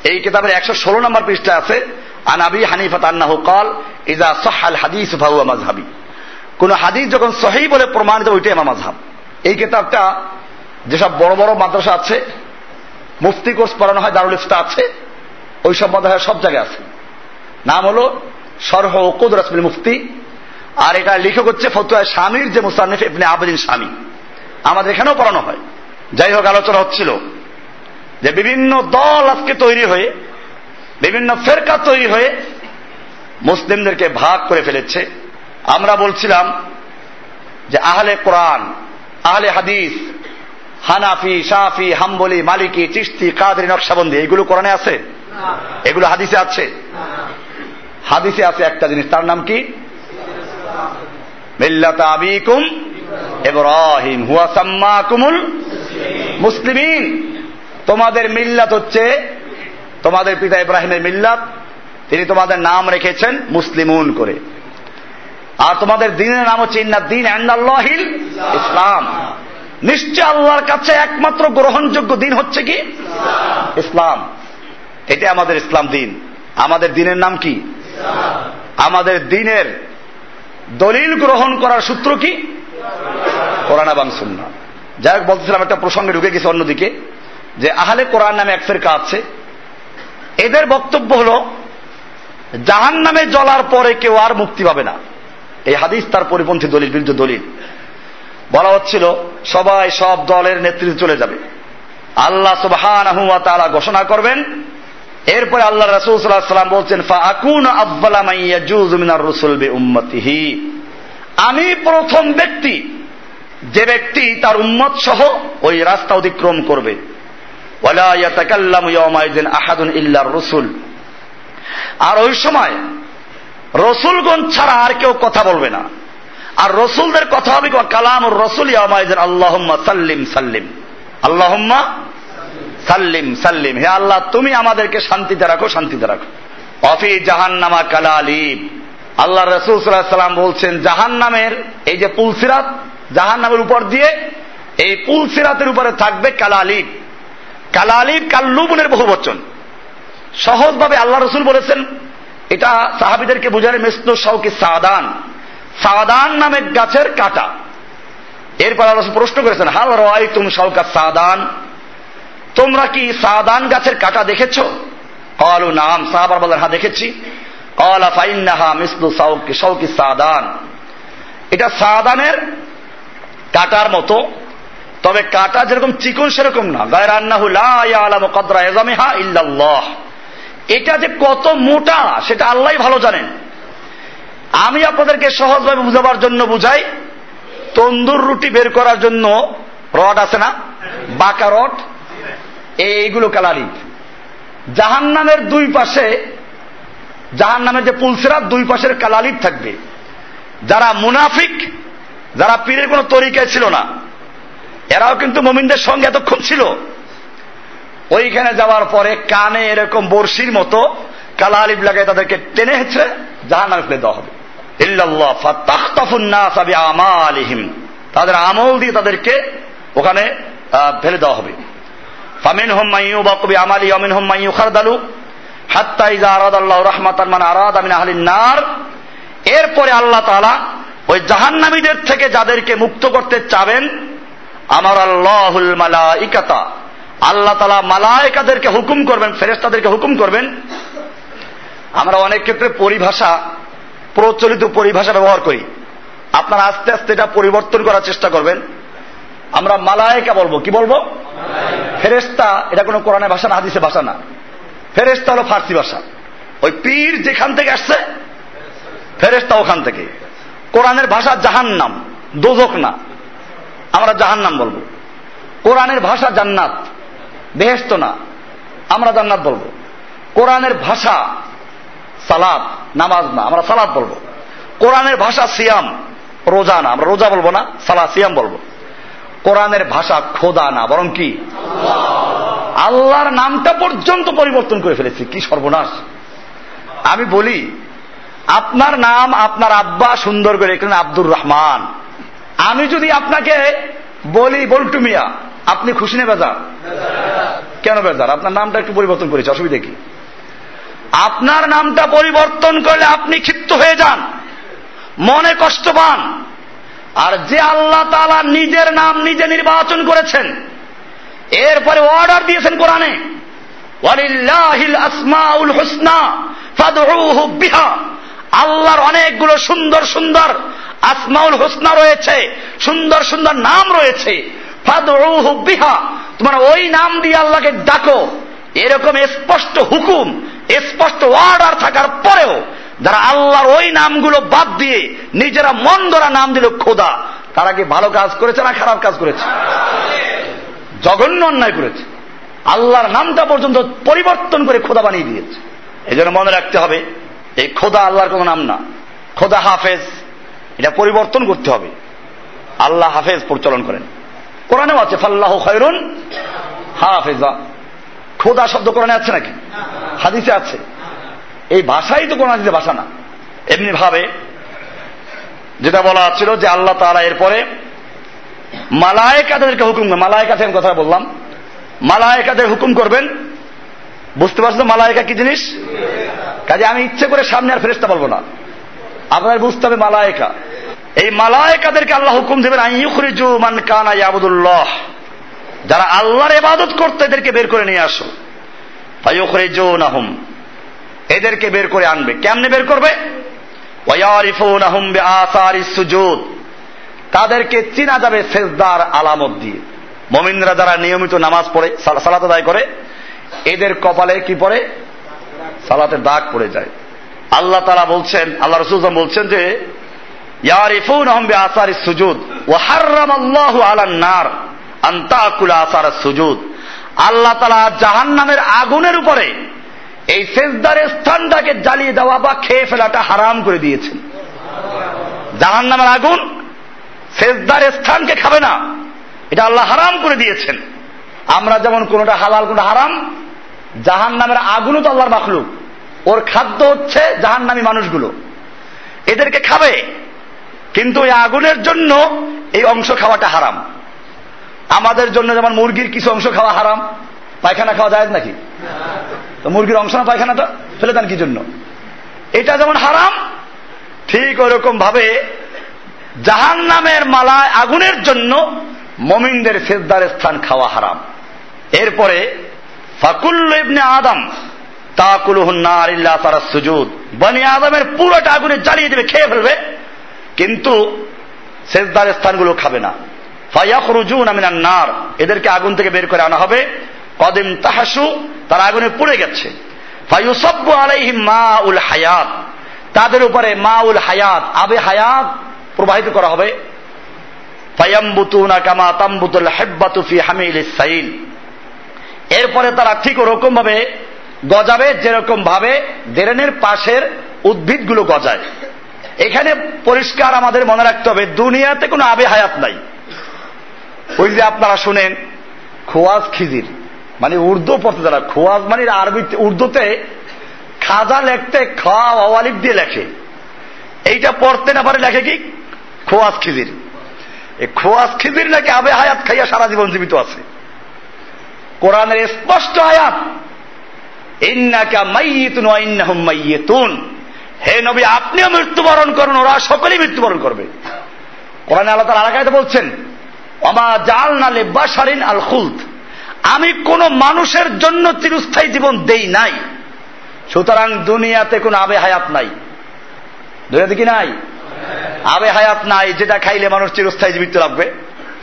এই কিতাবের একশো ষোলো নম্বর পৃষ্ঠা আছে আন আবি আন্নাহু কল ইজা সহাল হাদিস ফাহুয়া মাযহাবি কোন হাদিস যখন সহি বলে প্রমাণিত, ওইটাই আমার মাঝহাব এই কিতাবটা যেসব বড় বড় মাদ্রাসা আছে, মুফতি কোর্স পড়ানো হয়, দারুল ইফতা আছে ওই সব মাদ্রাসা সব জায়গায় আছে। নাম হলো সরহ উকুদ রাসমিল মুফতি, আর এটা লেখক হচ্ছে ফতুয়া স্বামীর যে মুসানিফ ইবনে আবেদিন স্বামী আমাদের এখানেও পড়ানো হয়। যাই হোক, আলোচনা হচ্ছিল যে বিভিন্ন দল আজকে তৈরি হয়ে বিভিন্ন ফেরকা তৈরি হয়ে মুসলিমদেরকে ভাগ করে ফেলেছে। আমরা বলছিলাম যে আহলে কোরআন, আহলে হাদিস, হানাফি সাফি হাম্বলি, মালিকি চিস্তি কাদরি, নকশাবন্দি এগুলো কোরআনে আছে? এগুলো হাদিসে আছে? হাদিসে আছে একটা জিনিস, তার নাম কি? মিল্লাতা সাম্মাকুমুল মুসলিমিন। তোমাদের মিল্লাত হচ্ছে তোমাদের পিতা ইব্রাহিমের মিল্লাত, তিনি তোমাদের নাম রেখেছেন মুসলিমুন করে। আর তোমাদের দিনের নাম হচ্ছে দিন আন্দাল্লাহিল ইসলাম। নিশ্চয় আল্লাহর কাছে একমাত্র গ্রহণযোগ্য দিন হচ্ছে কি? ইসলাম। এটা আমাদের ইসলাম দিন। আমাদের দিনের নাম কি? আমাদের দিনের দলিল গ্রহণ করার সূত্র কি? কোরআন এবং সুন্না যাই হোক, বলতেছিলাম, একটা প্রসঙ্গে ঢুকে গেছে অন্যদিকে, যে আহলে কোরআন নামে এক ফেরকা আছে। এদের বক্তব্য হল জাহান নামে জ্বলার পরে কেউ আর মুক্তি পাবে না। এই হাদিস তার পরিপন্থী দলিল, বিরুদ্ধ দলিল। বলা হচ্ছিল, সবাই সব দলের নেতৃত্বে চলে যাবে। আল্লাহ সুবহান তারা ঘোষণা করবেন। এরপরে আল্লাহ রসুল সাল্লাম বলছেন উম্মতিহি আমি প্রথম ব্যক্তি, যে ব্যক্তি তার উম্মত সহ ওই রাস্তা অতিক্রম করবে। আহাদুন ইল্লার রসুল। আর ওই সময় রসুলগণ ছাড়া আর কেউ কথা বলবে না। আর রসুলদের কথা হবে কালাম রসুল আল্লাহম্মা সাল্লিম সাল্লিম। আল্লাহম্মা সাল্লিম সাল্লিম। হে আল্লাহ, তুমি আমাদেরকে শান্তিতে রাখো শান্তিতে রাখো। অফি জাহান্নামা কালা আলিম আল্লাহ রসুল সাল্লাম বলছেন জাহান নামের এই যে পুলসিরাত জাহান নামের উপর দিয়ে এই পুলসিরাতের উপরে থাকবে কালা আলিম কালা আলিম কাল্লুবনের বহু বচন। সহজভাবে আল্লাহ রসুল বলেছেন, এটা সাহাবিদেরকে বুঝালে মেসনো শৌকি সাদান। সাদান নামে গাছের কাটা। এরপর আল্লাহ প্রশ্ন করেছেন, হাল রাই তুম শৌকা সাদান? তোমরা কি সাদান গাছের কাটা দেখেছ? কলু নাম, সাহাবার বলেন হ্যাঁ দেখেছি। কলা ফাইন্নাহা মিসলু সাউকি শৌকি সাদান। এটা সাদানের কাটার মতো। তবে কাটা যেরকম চিকন, সেরকম না। গায়ের আন্নাহু ইল্লাল্লাহ। এটা যে কত মোটা, সেটা আল্লাহ ভালো জানেন। আমি আপনাদেরকে সহজভাবে বুঝাবার জন্য বুঝাই, তন্দুর রুটি বের করার জন্য রড আছে না? বাঁকা রড। এইগুলো কালারি। জাহান নামের দুই পাশে জাহান নামের যে পুলসেরা দুই পাশের কালালির থাকবে। যারা মুনাফিক, যারা পীরের কোনো তরিকায় ছিল না এরাও কিন্তু মোমিনদের সঙ্গে এতক্ষণ ছিল। ওইখানে যাওয়ার পরে কানে এরকম বর্ষির মতো কালা আলিফ লাগায় তাদেরকে টেনে হেঁচড়ে জাহান ফেলে দেওয়া হবে। আমালিহিম তাদের আমল দিয়ে তাদেরকে ওখানে ফেলে দেওয়া হবে। ফামিন হোম মাইয়ু বাকবি আমালি অমিন হোম মাইয়ু খারদালু হাত্তা ইজা আরাদ আল্লাহ রহমাতান মানে আরাদ আমিন আহলিন নার। এরপরে আল্লাহ তাআলা ওই জাহান্নামীদের থেকে যাদেরকে মুক্ত করতে চাবেন আমার আল্লাহুল মালাইকাতা। আল্লাহ তালা মালায়কাদেরকে হুকুম করবেন ফেরেস্তাদেরকে হুকুম করবেন। আমরা অনেক ক্ষেত্রে পরিভাষা প্রচলিত পরিভাষা ব্যবহার করি। আপনারা আস্তে আস্তে এটা পরিবর্তন করার চেষ্টা করবেন। আমরা মালায়কা বলব কি বলব? ফেরেস্তা এটা কোনো কোরআনের ভাষা না হাদিসে ভাষা না। ফেরেস্তা হলো ফার্সি ভাষা। ওই পীর যেখান থেকে আসছে ফেরেস্তা ওখান থেকে। কোরআনের ভাষা জাহান নাম দোজক না। আমরা জাহান নাম বলব। কোরআনের ভাষা জান্নাত বেহেস্ত না, আমরা জান্নাত বলব। কোরআনের ভাষা সালাদ নামাজ না, আমরা সালাদ বলব। কোরআনের ভাষা সিয়াম, রোজা না, আমরা রোজা বলব না সালা সিয়াম বলব। কোরআনের ভাষা খোদা না, বরং কি? আল্লাহর নামটা পর্যন্ত পরিবর্তন করে ফেলেছি, কি সর্বনাশ। আমি বলি, আপনার নাম, আপনার আব্বা সুন্দর করে এখানে আব্দুর রহমান। আমি যদি আপনাকে বলি বল্টু মিয়া, আপনি খুশি নেবে বেজার? কেন বেজার? আপনার নামটা একটু পরিবর্তন করেছে, অসুবিধা কি? আপনার নামটা পরিবর্তন করলে আপনি ক্ষিপ্ত হয়ে যান, মনে কষ্ট পান। আর যে আল্লাহ তালা নিজের নাম নিজে নির্বাচন করেছেন, এরপরে অর্ডার দিয়েছেন কোরআনে আসমাউল হুসনা আল্লাহর অনেকগুলো সুন্দর সুন্দর আসমাউল হুসনা রয়েছে, সুন্দর সুন্দর নাম রয়েছে। বিহা, তোমার ওই নাম দিয়ে আল্লাহকে ডাকো। এরকম স্পষ্ট হুকুম, স্পষ্ট অর্ডার থাকার পরেও যারা আল্লাহর ওই নামগুলো বাদ দিয়ে নিজেরা মন ধরা নাম দিল খোদা, তারা কি ভালো কাজ করেছে না খারাপ কাজ করেছে? জঘন্য অন্যায় করেছে। আল্লাহর নামটা পর্যন্ত পরিবর্তন করে খোদা বানিয়ে দিয়েছে। এই জন্য মনে রাখতে হবে এই খোদা আল্লাহর কোন নাম না। খোদা হাফেজ, এটা পরিবর্তন করতে হবে। আল্লাহ হাফেজ প্রচলন করেন। কোরআনেও আছে, ফাল্লাহ খয়রুন হাফেজা। খোদা শব্দ কোরআনে আছে নাকি? হাদিসে আছে। এই ভাষাই তো হাদিসে ভাষা না। এমনি ভাবে যেটা বলা ছিল যে আল্লাহ তারা এরপরে মালায়কাদেরকে হুকুম মালায়কা থেকে কথা বললাম। মালায়কাদের হুকুম করবেন। বুঝতে পারছ মালায়কা কি জিনিস? কাজে আমি ইচ্ছে করে সামনে আর ফেরেস্তা বলব না। আপনার বুঝতে হবে মালায়কা। এই মালায়কাদেরকে আল্লাহ হুকুম দেবেন আইয়ুখরিজু মান কানা ইয়াবুদুল্লাহ। যারা আল্লাহর ইবাদত করতে এদেরকে বের করে নিয়ে আসো। ফাইয়ুখরিজু নাহুম এদেরকে বের করে আনবে। কেমনে বের করবে? তাদেরকে চিনা যাবে সেজদার আলামত দিয়ে। মমিনরা যারা নিয়মিত নামাজ পড়ে, সালাত আদায় করে, এদের কপালে কি পড়ে? সালাতের দাগ পড়ে যায়। আল্লাহ তারা বলছেন, আল্লাহ রসুল বলছেন যে, ইয়ারিফুন আহম আসার ও হার্রাম আল্লাহ আল্লাহ তালা জাহান নামের আগুনের উপরে এই সেজদার স্থানটাকে জ্বালিয়ে দেওয়া বা খেয়ে ফেলাটা হারাম করে দিয়েছেন। জাহান নামের আগুন সেজদার স্থানকে খাবে না। এটা আল্লাহ হারাম করে দিয়েছেন। আমরা যেমন কোনটা হালাল, কোনটা হারাম জাহান নামের আগুনও তো আল্লাহর মাখলুক। ওর খাদ্য হচ্ছে জাহান নামী মানুষগুলো। এদেরকে খাবে, কিন্তু এই আগুনের জন্য এই অংশ খাওয়াটা হারাম। আমাদের জন্য যেমন মুরগির কিছু অংশ খাওয়া হারাম, পায়খানা খাওয়া যায় নাকি? তো মুরগির অংশ না পায়খানাটা ফেলে দেন কি জন্য? এটা যেমন হারাম, ঠিক ওরকম ভাবে জাহান নামের মালায় আগুনের জন্য মমিনদের সেজদার স্থান খাওয়া হারাম। এরপরে ফাকুল্ল ইবনে আদম তাকুলুহন্নারিল্লাহ তারা সুজুদ। বনি আদমের পুরোটা আগুনে জ্বালিয়ে দেবে, খেয়ে ফেলবে। কিন্তু সেজদার স্থানগুলো খাবে না। ফাইয়াখরুজুন আমিনান নার। এদেরকে আগুন থেকে বের করে আনা হবে। কদিম তাহাসু, তারা আগুনে পুড়ে গেছে। ফাইউসব্বু আলাইহিম মা উল হায়াত। তাদের উপরে মা উল হায়াত, আবে হায়াত প্রবাহিত করা হবে। ফায়াম্বুতুনা কামা তাম্বুতুল হেব্বাতু ফি হামিল সাইল এরপরে তারা ঠিক ওরকম ভাবে গজাবে, যেরকম ভাবে ড্রেনের পাশের উদ্ভিদগুলো গজায়। এখানে পরিষ্কার আমাদের মনে রাখতে হবে, দুনিয়াতে কোনো আবে হায়াত নাই। ওই যে আপনারা শুনেন, খোয়াজ খিজির মানে উর্দু পড়তে তারা খোয়াজ মানে আরবি উর্দুতে খাজা লেখতে খাওয়া দিয়ে লেখে। এইটা পড়তে না পারে লেখে কি? খোয়াজ খিজির। খোয়াজ খিজির নাকি আবে হায়াত খাইয়া সারা জীবন জীবিত আছে। কোরআনের স্পষ্ট আয়াত, ইন্নাকা মাইয়িতুন ওয়া ইন্নাহুম মাইয়িতুন। হে নবী, আপনিও মৃত্যুবরণ করুন, ওরা সকলেই মৃত্যুবরণ করবে। কোরআনে আল্লাহ তাআলা আলাকাতে বলছেন অমা জালনা লিবাশারিন আল খুলদ। আমি কোন মানুষের জন্য চিরস্থায়ী জীবন দেই নাই। সুতরাং দুনিয়াতে কোনো আবে হায়াত নাই। দুনিয়াতে কি নাই? আবে হায়াত নাই, যেটা খাইলে মানুষ চিরস্থায়ী জীবিত রাখবে।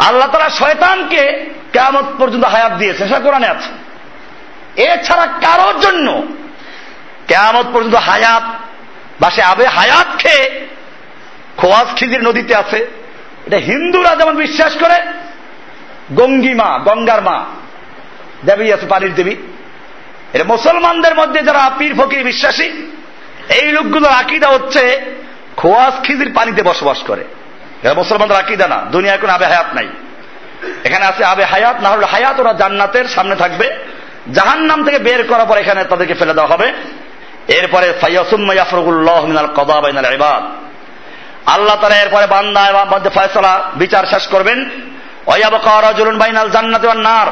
আল্লাহ তারা শয়তানকে কেমন পর্যন্ত হায়াত দিয়েছে, সেটা কোরআনে আছে। এছাড়া কারোর জন্য কেয়ামত পর্যন্ত হায়াত বা সে আবে হায়াত খেয়ে খোয়াজ খিজির নদীতে আছে। এটা হিন্দুরা যেমন বিশ্বাস করে, গঙ্গি মা, গঙ্গার মা, দেবী আছে, পানির দেবী। এটা মুসলমানদের মধ্যে যারা পীর, ফকির বিশ্বাসী, এই লোকগুলোর আকিদা হচ্ছে খোয়াজ খিজির পানিতে বসবাস করে। এরা মুসলমানদের আকিদা না। দুনিয়ায় কোনো আবে হায়াত নাই। এখানে আছে আবে হায়াত, না হলে হায়াত ওরা জান্নাতের সামনে থাকবে। জাহান নাম থেকে বের করার পর এখানে তাদেরকে ফেলে দেওয়া হবে। এরপরে আল্লাহ তারা এরপরে বান্দা এবং ফয়সলা, বিচার শেষ করবেন। বাইনাল জান্নাত নার।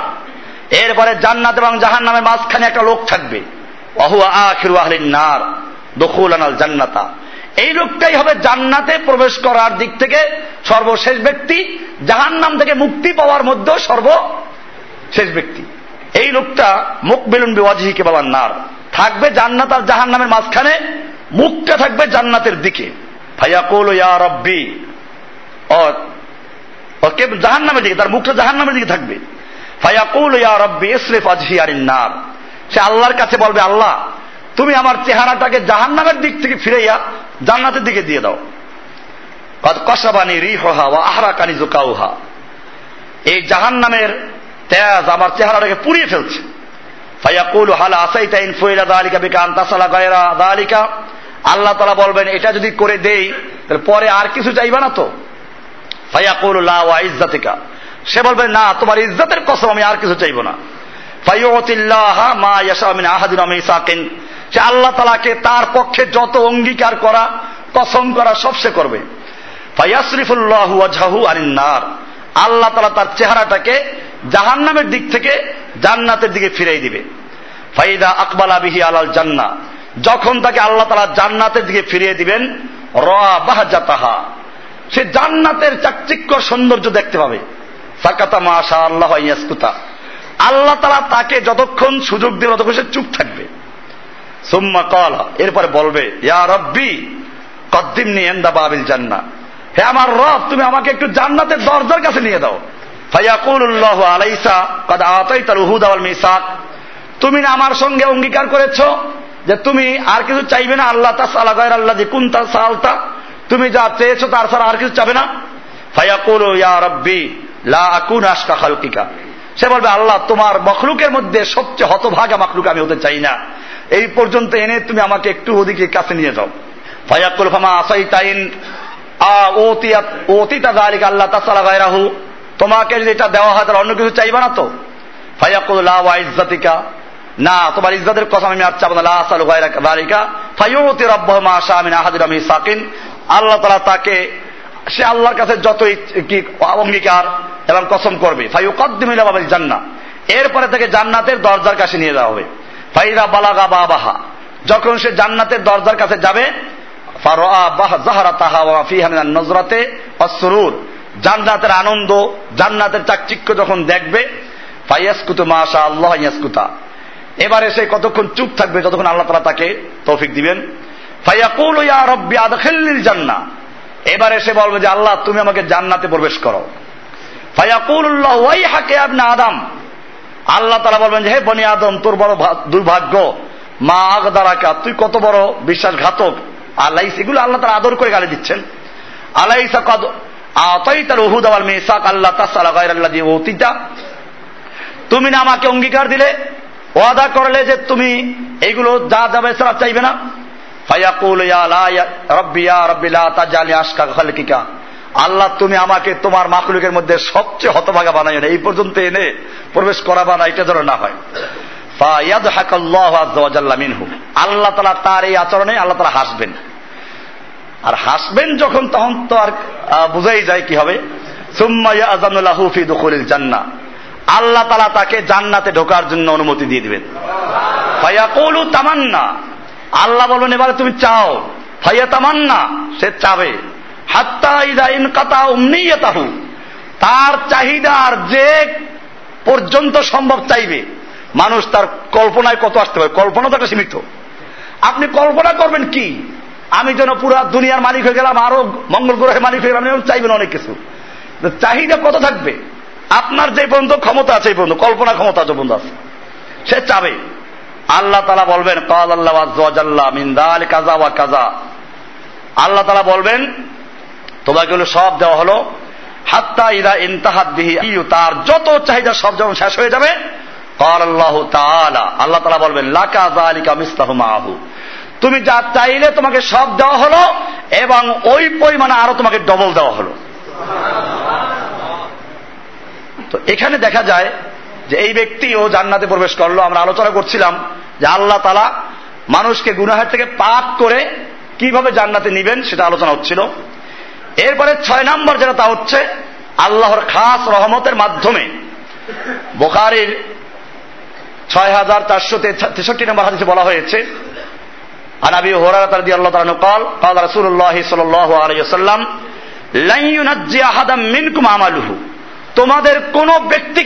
এরপরে জান্নাত এবং জাহান নামের মাঝখানে একটা লোক থাকবে। আখিরু আহলিন নার দখুল আনাল জান্নাতা। এই লোকটাই হবে জান্নাতে প্রবেশ করার দিক থেকে সর্বশেষ ব্যক্তি জাহান নাম থেকে মুক্তি পাওয়ার মধ্যেও সর্বশেষ ব্যক্তি। এই লোকটা মুখ বেলুন বিওয়াজিকে বাবার নার। থাকবে জান্নাত আর জাহান নামের মাঝখানে, মুখটা থাকবে জান্নাতের দিকে। ফাইয়াকুল ইয়া রব্বি। ওকে জাহান নামের দিকে, তার মুখটা জাহান নামের দিকে থাকবে। ফাইয়াকুল ইয়া রব্বি ইসরিফ আজহি আরিন নার। সে আল্লাহর কাছে বলবে, আল্লাহ, তুমি আমার চেহারাটাকে জাহান নামের দিক থেকে ফিরাইয়া জান্নাতের দিকে দিয়ে দাও। কসাবানি রিহা ওয়া আহরাকানি জুকাউহা। এই জাহান নামের তেজ আমার চেহারাটাকে পুড়িয়ে ফেলছে। হালা আল্লাহ তালা বলবেন, এটা যদি করে দেই, তাহলে পরে আর কিছু চাইবে না তো? ফাইয়াকুল লা ওয়া ইজ্জাতিকা। সে বলবে, না, তোমার ইজ্জতের কসম আমি আর কিছু চাইব না। ফাইয়ুতিল্লাহ মা ইয়াশা আহাদিন সে আল্লাহ তালাকে তার পক্ষে যত অঙ্গীকার করা কসম করা, সব সে করবে। ফাইয়াসরিফুল্লাহু আল্লাহ তালা তার চেহারাটাকে জাহান্নামের দিক থেকে জান্নাতের দিকে ফিরাই দিবে। ফাইদা আকবাল আবিহি আলাল জান্না। যখন তাকে আল্লাহ তালা জান্নাতের দিকে ফিরিয়ে দিবেন রা বাহাজাতাহা। সে জান্নাতের চাকচিক্য সৌন্দর্য দেখতে পাবে। সাকাতা মাশা আল্লাহ আল্লাহ তালা তাকে যতক্ষণ সুযোগ দেবে, ততক্ষণ সে চুপ থাকবে। সুম্মা কলা এরপরে বলবে, ইয়া রব্বি, কদ্দিমনি এন্দা বাবিল জান্না। হে আমার রব, তুমি আমাকে একটু জান্নাতের দরজার কাছে নিয়ে দাও। ফাইয়াকুল্লাহ আলাইসা, কদ আতাই তার উহুদ মিসাক। তুমি না আমার সঙ্গে অঙ্গীকার করেছ যে তুমি আর কিছু চাইবে না, আল্লাহ তা সালা গায়ের আল্লাহ যে কুন তা সালতা। তুমি যা চেয়েছো তার ছাড়া আর কিছু চাবে না। ফাইয়াকুল ইয়া রব্বি, লা আকুন আশকা খালকিকা। সে বলবে, আল্লাহ, তোমার মখলুকের মধ্যে সবচেয়ে হতভাগা মখলুক আমি হতে চাই না। এই পর্যন্ত এনে তুমি আমাকে একটু ওদিকে কাছে নিয়ে যাও। ফায়াকুল ফামা আসাই তাইন অতীতা দালিক আল্লাহ তাসালা গায়রাহু। তোমাকে যেটা দেওয়া হয় তার অন্য কিছু চাইবা না তো? ফায়াকুল লা ওয়া ইজ্জাতিকা। না, তোমার ইজ্জতের কথা আমি আর চাবো না। লা আসালু গায়রা দালিকা ফায়ুতি মা শাআ মিন আহাদিন মিসাকিন। আল্লাহ তাআলা তাকে, সে আল্লাহর কাছে যত কি, অঙ্গীকার এবং কসম করবে। ফাইউকদ্দিম ইলা বাবিল জান্নাহ। এরপরে তাকে জান্নাতের দরজার কাছে নিয়ে যাওয়া হবে। ফাইরা বালাগা বাবাহা। যখন সে জান্নাতের দরজার কাছে যাবে নজরাতে অসরুর জান্নাতের আনন্দ, জান্নাতের চাকচিক্য যখন দেখবে, ফাইয়াসকুতু মাশা আল্লাহ ইয়াসকুতা। এবারে সে কতক্ষণ চুপ থাকবে যতক্ষণ আল্লাহ তালা তাকে তৌফিক দিবেন। ফাইয়াকুল ইয়া রব্বি আদখিলনিল জান্নাহ এবারে সে বলবে যে, আল্লাহ, তুমি আমাকে জান্নাতে প্রবেশ করো। ফায়াকুল্লাহ ওয়াই হাকে আদম। আল্লাহ তালা বলবেন যে, হে বনি আদম, তোর বড় দুর্ভাগ্য। মা আগদারাকা, তুই কত বড় বিশ্বাসঘাতক। আল্লাহ এগুলো আল্লাহ তারা আদর করে গালি দিচ্ছেন। আল্লাহ কদ আতাই তার ওহুদ আল মেসাক আল্লাহ তাসালা গায়ের আল্লাহ দিয়ে অতীতা তুমি না আমাকে অঙ্গীকার দিলে, ওয়াদা করলে যে তুমি এইগুলো যা যাবে সেটা চাইবে না। ফায়াকুল ইয়া লা রব্বি ইয়া রব্বি লা তাজালি আশকা খালকিকা। আল্লাহ তুমি আমাকে তোমার মাকলুকের মধ্যে সবচেয়ে হতভাগা বানাই না। এই পর্যন্ত এনে প্রবেশ করাবা না, এটা যেন না হয়। আল্লাহ তালা তার এই আচরণে আল্লাহ তালা হাসবেন। আর হাসবেন যখন, তখন তো আর বুঝাই যায় কি হবে। জান্না। আল্লাহ তালা তাকে জান্নাতে ঢোকার জন্য অনুমতি দিয়ে দিবেন। তামান্না। আল্লাহ বলবেন, এবারে তুমি চাও। ফাইয়া তামান্না সে চাবে। তার চাহিদার যে পর্যন্ত সম্ভব চাইবে, মানুষ তার কল্পনায় কত আসতে পারে? কল্পনা তো একটা সীমিত। আপনি কল্পনা করবেন কি? আমি যেন পুরো দুনিয়ার মালিক হয়ে গেলাম, আরও মঙ্গল গ্রহের মালিক হয়ে গেলাম চাইবেন অনেক কিছু। চাহিদা কত থাকবে? আপনার যে পর্যন্ত ক্ষমতা আছে, এই পর্যন্ত, কল্পনা ক্ষমতা যে পর্যন্ত আছে। সে চাবে। আল্লাহ তালা বলবেন, কাল আল্লাহ কাজা কাজা আল্লাহ তালা বলবেন তোমাকে হলো সব দেওয়া হলো। হাত্তা ইদা ইন্তাহাত তার যত চাহিদা সব যখন শেষ হয়ে যাবে। আল্লাহ তালা আল্লাহ বলবেন, লাকা আলিকা মিস্তাহ মাহু। তুমি যা চাইলে তোমাকে সব দেওয়া হলো, এবং ওই পরিমাণে আরও তোমাকে ডবল দেওয়া হলো। তো এখানে দেখা যায় যে এই ব্যক্তিও জান্নাতে প্রবেশ করল। আমরা আলোচনা করছিলাম যে আল্লাহ তালা মানুষকে গুনাহের থেকে পাপ করে কীভাবে জান্নাতে নিবেন, সেটা আলোচনা হচ্ছিল। এরপরে ছয় নম্বর যেটা তা হচ্ছে আল্লাহর খাস রহমতের মাধ্যমে বোখারির ছয় হাজার চারশো তেষট্টি নম্বর হাদিসে বলা হয়েছে আনাবি হোরাত রাদি আল্লাহ তাআলা قال قال رسول الله صلى الله عليه وسلم لن ينجي احدا منكم عمله তোমাদের কোন ব্যক্তিকে